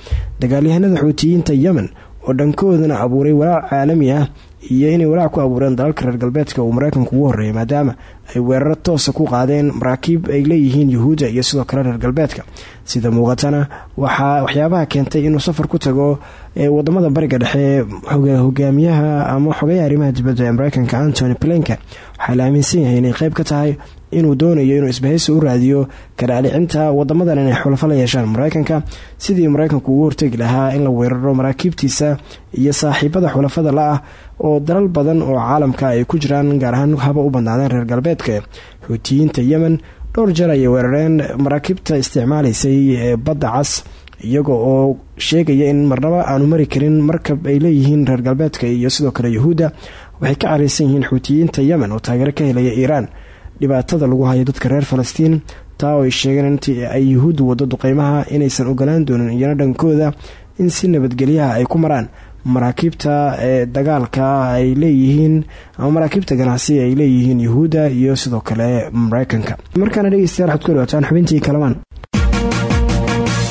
dagaalyahanada xuutiyiinta yemen oo dhankoodana abuuray walaac caalami ah iyo inay walaac ku abuureen dalalka reer galbeedka uu mareykanku ugu horreeyay maadaama ay weeraro toosa ku qaadeen maraakiib ay leeyihiin yuhuudda iyo sidoo kale reer galbeedka. Sida muuqatana waxaa waxyaabaha keentay inuu safar ku tago waddamada bariga dhexe hogaamiyaha ama xogayaha arrimaha dibadda ee mareykanka antony blinken. Waxaa la aaminsan yahay inay qeyb ka tahay inuu doonayo inuu isbahaysi u raadiyo kadhaalicinta wadamadan inay xulafo la yeeshaan mareykanka sidii mareykanku ugu hortegi lahaa in la weeraro maraakiibtiisa iyo saaxiibada xulafada la-ah oo dalal badan oo caalamka ay ku jiraan gaar ahaan haba u badnaadeen reer galbeedka xuutiyiinta yemen. Dhowr jeer ayay weerareen maraakiibta isticmaalaysay ee badda cas iyaga oo sheegaya in marnaba aanu mari karin markab ay leeyihiin reer galbeedka iyo sidoo kale yuhuudda. Waxay ka careysan yihiin xuutiyiinta yemen oo taageero ka helaya iiraan dhibaatada lagu hayo dadka reer falastiin. Taa oo ay sheegeen intii ay yuhuuddu waddo duqeymaha inaysan ogolaan doonin iyana dhankooda in si nabadgelyaha ay ku maraan. Maraakiibta ee dagaalka ay leeyihiin ama maraakiibta ganacsi ay leeyihiin yuhuudda iyo sidoo kale mareykanka markaana dhegeystayaal waxaad ku dhawaataan xubintii kalamaan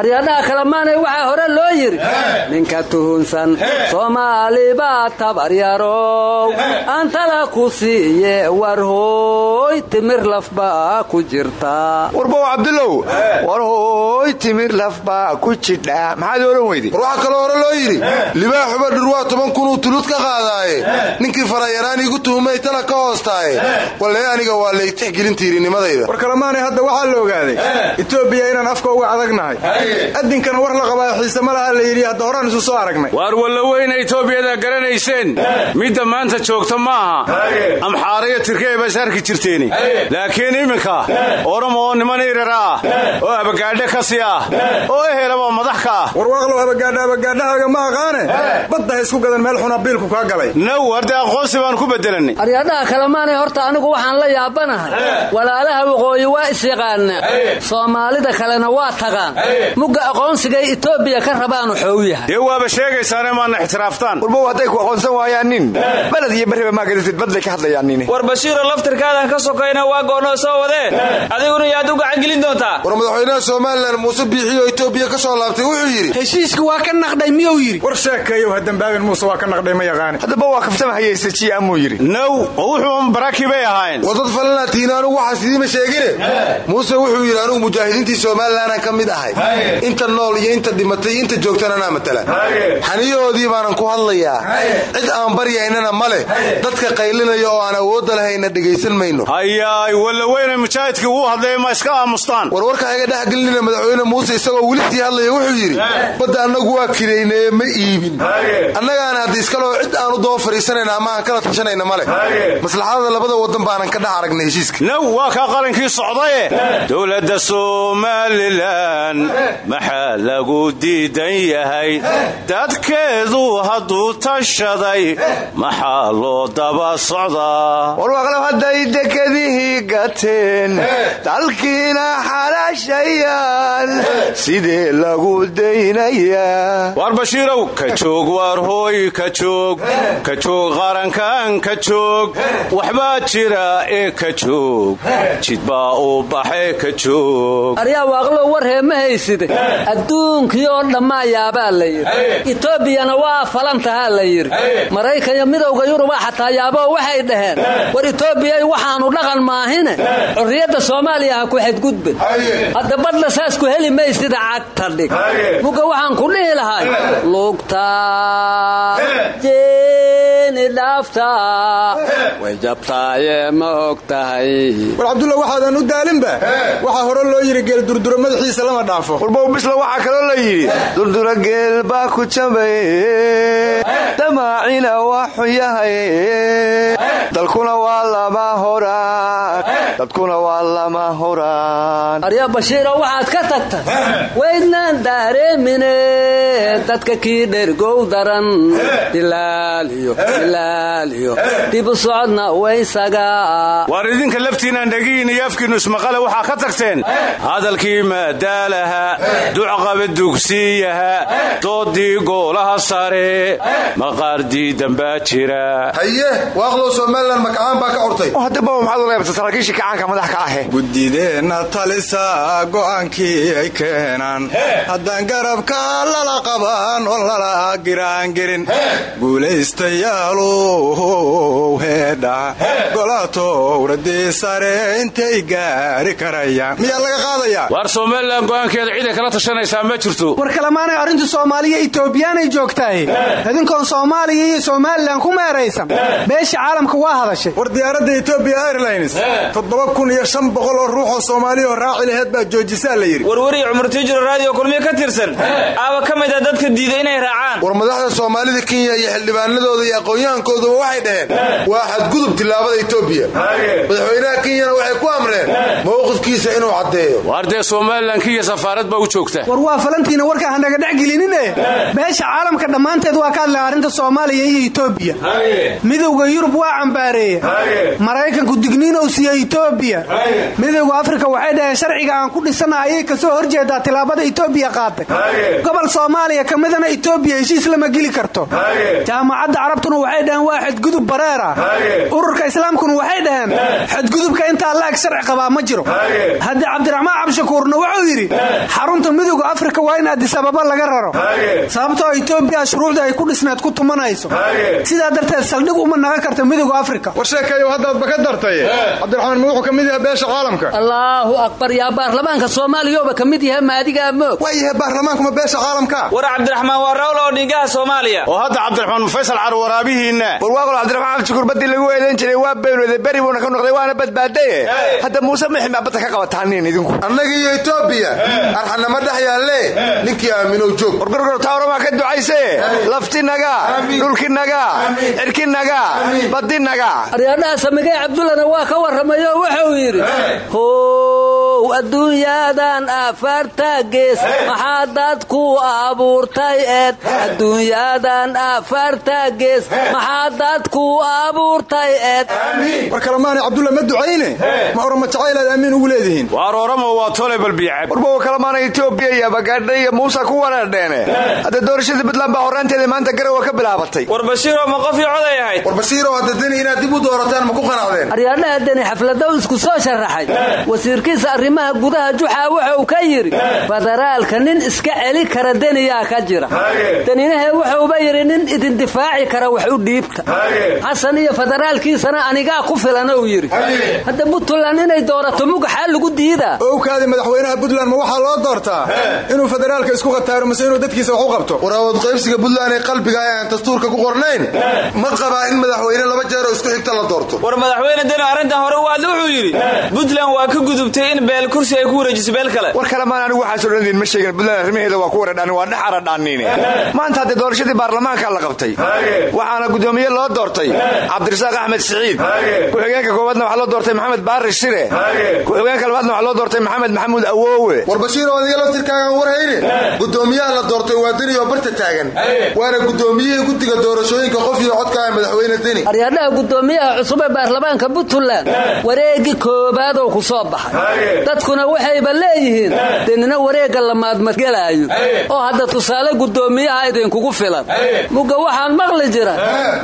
aryadhaha kalamaanay waxaa hore loo yidhi ninka tuhunsan soomaali baa tabaryarow antala ku siiye warhooy timir lafbaa ku jirta. Warbow cabdulow warhooy timir lafbaa ku jidha maxaad odhan weyday war waxaa kaloo hore loo yidhi libaaxuba dhurwaa toban kunuu tulud ka qaadaaye. Ninkii farayaraan igu tuhumay tala ka hoostaaye. Walle aniga waa laytixgelin tiirinimadayda war kalamaanay hadda waxaa la ogaaday etoobiya inaan afka uga adagnahay adinkana war la qabaa xiise ma laha la yidhi hadda horaan isu soo aragnay. Waar walla weyna etoobiyada garanayseen? Midda maanta joogta ma aha. Amxaarayo tirkey bas arki jirteeni. Laakiin iminka orama oo niman irar ah oo abagaadhe kasi ah oo ehelaba madax ka. Ah warwaaqlow abagaadha abagaadhahaaga ma aqaane? Badda ha isku gadan meel xuna biilku kaa galay. Naw haddee aqoonsi baan ku bedelanay aryadhaha kalemaanay horta anigu waxaan la yaabanahay. Walaalaha waqooyi waa isyaqaana soomaalida kalena waa tagaan mugga aqoonsigay etoobiya ka rabaan wuxuu yahay. Dee waaba sheegaysaane maadna ixtiraaftaan. Warbow hadday ku aqoonsan waayaan nin. Baled iyo barriba maagadatid badlay ka hadlayaan nin war bashiiro laftirkaadan ka sokayna waa goonnoo soo wadee. Adiguna yaad u gacan gelin doontaa. War madaxweynaha somalilan muuse biixiyo etoobiya ka soo laabtay wuxuu yidhi heshiiska waa ka naqdhay miyuu yidhi? War sheekayow hadambaagan muuse waa ka naqdhay ma yaqaane haddaba waa kaftama hayaysajiya amuu yidhi. Naw oo wuxuu baraki bay ahaayeen. War dad falanatiina anugu waxaas idiima sheegine? Muuse wuxuu yidhi anugu mujaahidiintii somalilanaan ka mid ahay inta nool iyo inta dhimatay inta joogtana anaa matala. Xaniyahoodii baanan ku hadlayaa. Cid aan baryaynana ma leh. Dadka qaylinaya oo aan awoodda lahayna dhegaysan mayno. Hayaay walla weyne mujaahidkii wuu hadlaya ma iska aamustaan. Warwarka iga dhexgelinina madaxweyne muuse isagoo weli sii hadlaya wuxuu yidhi badda annagu waa kiraynaye ma iibin. Annagaana hadda iskaloo cid aanu daba fadhiisanayna ama aan kala tashanayna ma leh. Maslaxadada labada wadan baanan ka dhex aragnay heshiiska. Naw waa kaa qalankii socdaye dowladda somalilan maxaa lagu diidan yahay? Dadkeedu hadduu tashaday maxaa loo daba socdaa? Warwaqlow hadday dekedihii gateen dalkiina xalaashayaan sidee lagu daynayaa waar bashiirow ka joog waar hooy ka joog. Ka joog qarankan ka joog. Waxbaa jira ee ka joog. Jidbaa u baxe ka joog. Aryaa waaqlow ma adduunkii oo dhammaa yaabaa la yidhi. Etoobiyana waa falantahaa la yidhi. Maraykanyo midowga yuruba xataa yaaboo waxay dhaheen. War etoobiyay waxaanu dhaqan maahine. Xurriyadda soomaaliya ha ku xadgudben hadda badla saas ku heli maysida cagta dhig. Mugga waxaan ku dhihi lahay lugta weyni dhaaftaa way jabtaaye ma og tahay war cabdulla waxaadan u daalinba waxaa hore loo yidhi geel durduro madaxiisa lama dhaafo warbow bisla waxaa kaloo la yidhi durdura geel baa ku jabay damaacina waa xun yahay dalkuna waa lama horaan dadkuna waa lama horaan. Arya bashiiro waxaad ka tagta waydnaan daareemine dadka kii dhergow daran dilaaliyo dilaaliyo dibu socodna waysaga waar idinka laftiinaan dhegihiin iyo afkiinnu ismaqale waxaa ka tagteen hadalkii maadaalaha ducqaba dugsiyaha doodii goolaha sare. Maqaar diidan baa jira. Haye waaqlow somalilan makacaan baa ka curtay haddaba maxaad u leebata saraakiishii kacaanka madax ka ahe gudideenna talisa go'aankii ay keenaan. Haddaan garabka lala qaban oo lala giraangelin guulaystayaalow heedha. Golatowradii sare intay gaari karayaan. Miyaa laga qaadayaa waar somalilan go'aankeeda ciday kala tashanaysaa ma jirto war kalemaanay arrintu soomaaliya itoobiyaanay joogtahay. Idinkoon soomaaliya iyo somalilan ku meeraysan beesha caalamka waa hadashay. War diyaaradda etoobiya airlines toddoba kun iyo shan boqol oo ruux oo soomaaliyao raaci laheed baa joojisaa la yidhi. Warwariya cumar tiijiro raadiyo kulmiye ka tirsan. Aaba ka mid a dadka diiday inay raacaan. War madaxda soomaalida kenya iyo xildhibaanadooda iyo aqoon-yahankooduba waxay dhaheen waa xadgudub tillaabada etoobiya madaxweynaha kenyana waxay ku amreen mowqifkiisa inuu caddeeyo. Waar dee somalilan kiya safaarad u joogta war waa falantiina warka hanaga dhex gelinine? Beesha caalamka dhammaanteed waa ka hadlay arrinta soomaaliya iyo etoobiya midowda yurub waa cambaareeye maraykanku digniinow siiye etoobiya midowda afrika waxay dhaheen sharciga aan ku dhisana ayay ka soo horjeedaa tilaabada etoobiya qaaday gobol soomaaliya ka midana etoobiya heshiis lama geli karto. Jaamacadda carabtuna waxay dhaheen waa xadgudub bareera ururka islaamkuna waxay dhaheen xadgudubka intaa laag sharci qabaa ma jiro. Haddii cabdiraxmaan cabshakuurna wuxuu yidhi xarunta midowda afrika waa in adisababa laga raro. Sababtoo etoobiya shuruucda ay ku dhisneed ku tumanayso. Sidaa darteed saldhig uma naga karta midowda afrika. War sheekayo haddaadba ka dartay. Cabdiraxmaan ma wuxuu ka mid yahay beesha caalamka. Allaahu akbar yaa baarlamaanka soomaaliyooba ka mid yahay maadigaa moog. Waa yahay baarlamaankuma beesha caalamka? War cabdiraxmaan waa rawl oo dhiigaha soomaaliya. Oo hadda cabdiraxmaan mufaysal carwaraabihiinna war waaqlo cabdiraxmaan cabdishukuur badii lagu eedayn jiray waa beynooda beri buuna ka noqday waana badbaadaye hadda muuse mixin baa badda ka qabataaniin idinku? Annaga iyo etoobiya arxanama dhex yaalle ninkii aaminow joog. Wargorgor taawramaa ka ducayse. Laftinaga dhulkinaga cirkinaga badinaga aryadhaha samigay cabdullana waa ka warramayo wuxuu yidhi how adduunyadan afarta gees maxaa dadku abuurtay eed? Adduunyadan afarta gees maxaa dadku abuurtay eed? War kalemaanay cabdulla ma ducayne? Ma orama jacaylaad amiin ugu leedihiin. Waar oramo waa tole balbiicab warbowa kalemaana etoobiya iyo bagadha iyo muusa ku wareerdheene hadda doorashadii puntland baa horraanteeda maanta garowa ka bilaabatay. War ma qof iyo coday ahayd? War bashiirow hadda deni inaad dib u doorataan ma ku qanacdeen aryadhaha deni xafladow isku soo sharaxay wasiirkiisa arrimaha gudaha juxaa wuxuu ka yidhi federaalka nin iska celi kara deniyaa ka jira. Deninahe wuxuuba yidhi nin idin difaaci kara wax u dhiibta xasan iyo federaalkiisana anigaa ku filan ou yidhi. Hadda puntland inay doorato mugaxaa lagu diidaa. Owkaadi madaxweynaha puntland ma waxaa loo doortaa inuu federaalka isku khataaro mase inuu dadkiisa wax u qabto. Waraawad qaybsiga puntland ee qalbiga aan dastuurka ku qornayn. Ma qabaa in madaxweyne laba jeeroo isku xigta la doorto. War madaxweyne deni arrintan hore u hadla wuxuu yidhi puntland waa ka gudubtay in beel kursi ay ku wareejiso beel kale. War kalemaan anigu waxaasoo dhan idin ma sheegin puntland arrimaheeda waa ku wareedhaan waa dhex aradhaaniine maanta haddee doorashadii baarlamaanka la qabtay waxaana guddoomiye loo doortay cabdirasaaq axmed siciid ku-xigeenka koowaadna waxaa loo doortay maxamed baari shire ku-xigeenka labaadna waxaa loo doortay maxamed maxamuud awoowe adiga laftirkaagaan warhayne guddoomiyaha la doortay waa deni oo barta taagan. Waana guddoomiyihii guddiga doorashooyinka qof iyo codka ah madaxweyne deni. Aryadhaha guddoomiyaha cusub ee baarlamaanka puntland wareegii koobaadoo ku soo baxay. Dadkuna waxayba leeyihiin denina wareegga lamaadmadgelaayo oo hadda tusaale guddoomiyaha idinkugu filan. Mugga waxaan maqli jira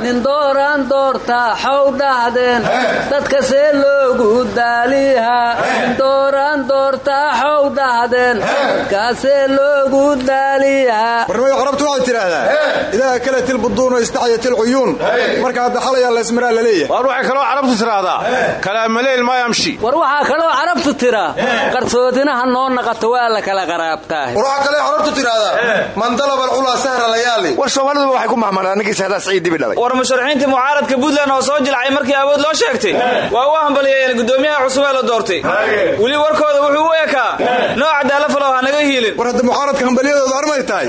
nin dooraan doortaa xow dhahdeen dadka see loogu daaliha dooraan doortaa xow dhahdeen dadkaasee loogu daaliha warnimada carabtu waxay tidhaahdaa idaa kale til buduuno istaxya til cuyuun. Marka hadda xalayaa la leeyahay. Waar waxay kaloo carabtu tidhaahdaa kalaamaleyl maa yamshi. War waxaa kaloo carabtu tiraa qarsoodinaha noo naqato waa la kala qaraabtaa war waxaa kale xorabtu tidhaahdaa mandalabal culaa sahra layaali war soomaaliduba waxay ku mahmadaan ninkii sahraa siciid dibi dhalay war musharaxiintii mucaaradka puntland oo soo jilcay markii awood loo sheegtay waa u hambalyeeyeen gudoomiyaha cusub ee la doortay. Weli warkooda wuxuu u ekaa nooc ha naga hiilin war hadda mucaaradka hambalyadooda armay tahay.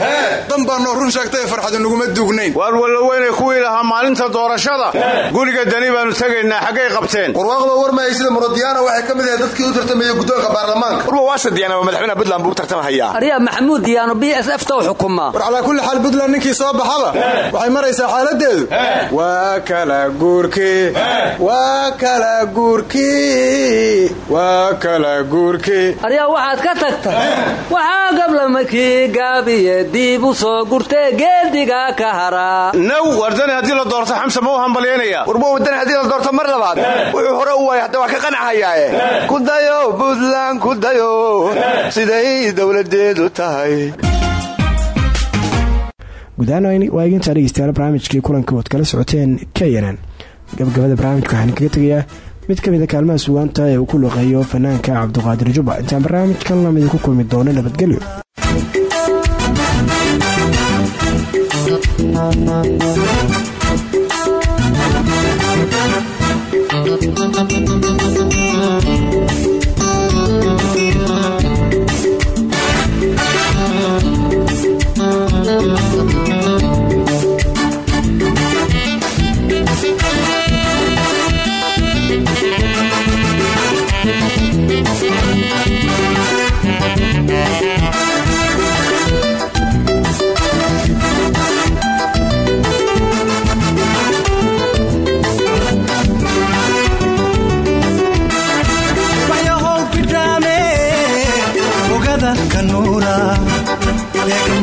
Dan baa noo run sheegtay ee farxadu naguma duugnayn. Waar walloweynay kuwii lahaa maalinta doorashada? Guriga dani baanu tegaynaa xaggay qabteen. Warwaaqdo warmahaya sida muradiyaana waxay ka mid ahayd dadkii u tartamaya guddoonka baarlamaanka. Warba waasadiyaana waa madaxweynaha puntland buu u tartamahayaa. Aryaa maxamuud diyaano b s f tow xukumaa war calaa kulli xaal puntland ninkii soo baxaba. Waxay maraysaa xaaladeedu. Waa kala guurkii. Waa kala guurkii. Waa kala guurkii. Aryaa waxaad ka tagta waxaa gaabiye diib u soo gurtee geediga ka haraa naw wardani haddii la doorto xamsa ma u hambalyaynaya warba wadani haddii la doorto mar labaad. Wuxuu hore u waayay hadda waa ka qanacayaae ku dayo puntland ku dayo. Siday dowladeedu tahay. Gudahaan waa eegintaa dhegeystayaal barnaamijkii kulanka waad kala socoteen knn gabagabada barnaamijka waxaan kaga tegayaa mid ka mida kaalmaha sugaanta ee uu ku luqeeyo fanaanka cabduqaadir jubba intaan barnaamijkan lamidi ku kulmi doono nabadgelyo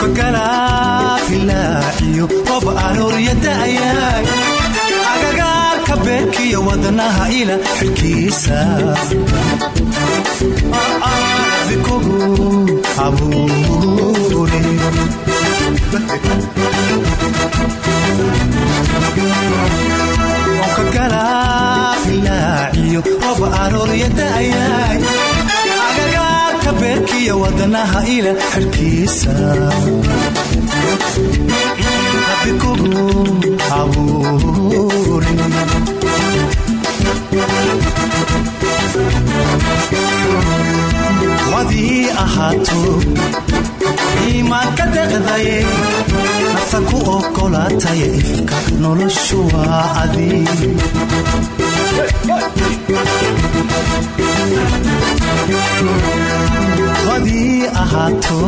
onka galaailaaciyo qob aroorya da'yaay agagaarka beerkiyo wadnaha ila xilkiisa. Dikogu abuure onka galaailaaciyo qob aroorya da'yaay agagaarka beerkiyo wadnaha ila dikogu abuure wadii ahaato iimaanka deqdaye nafta ku ogolaataya ifka noloshu waa adiig wadii ahaato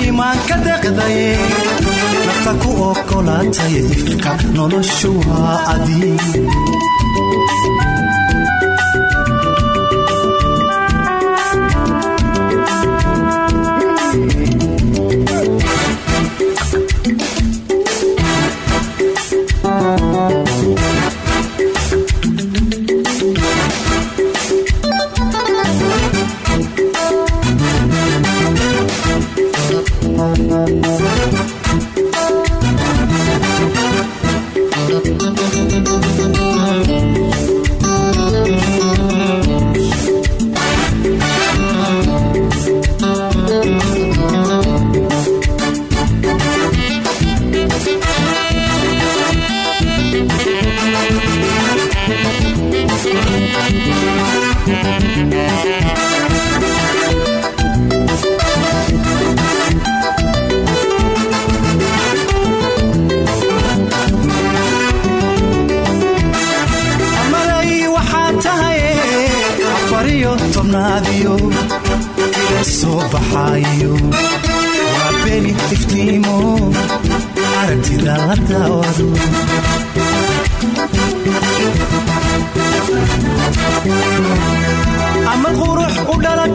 iimaanka deqdaye nafta ku ogolaataya ifka noloshu waa adiig tobnaadiyo ila soo baxaayo. Waa beni iftiimo aragtida la daawado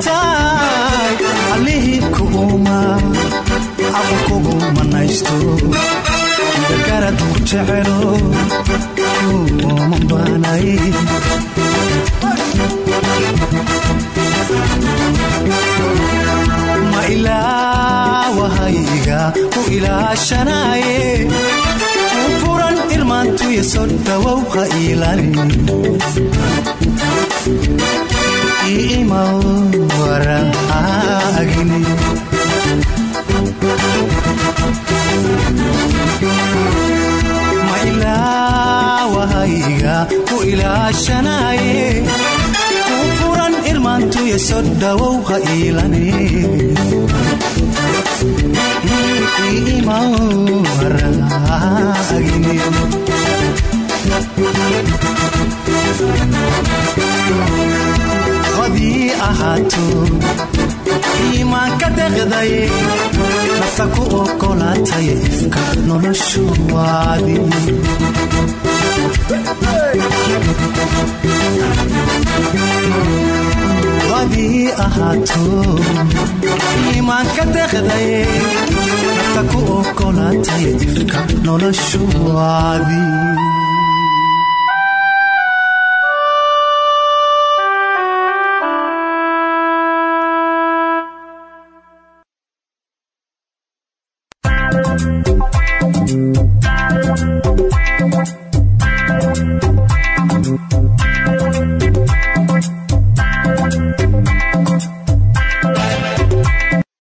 tahay allihii ku uuma aqokugu manaysto gargarad ku jecelo uuman baanay ma ilaawahayga u ilaashanaaye u furan irmaantuya soo dhawowqa iilanin iimaw waraagini ma ilaawahayga u ilaashanaaye u soo dhawowqa iilani iimaw waraagini haddii ahaato iimaanka deqday nafta ku ogolaatay ifka noloshuwaadi haddii ahaato iimaanka deqday nafta ku ogolaatay ifka noloshuwaadi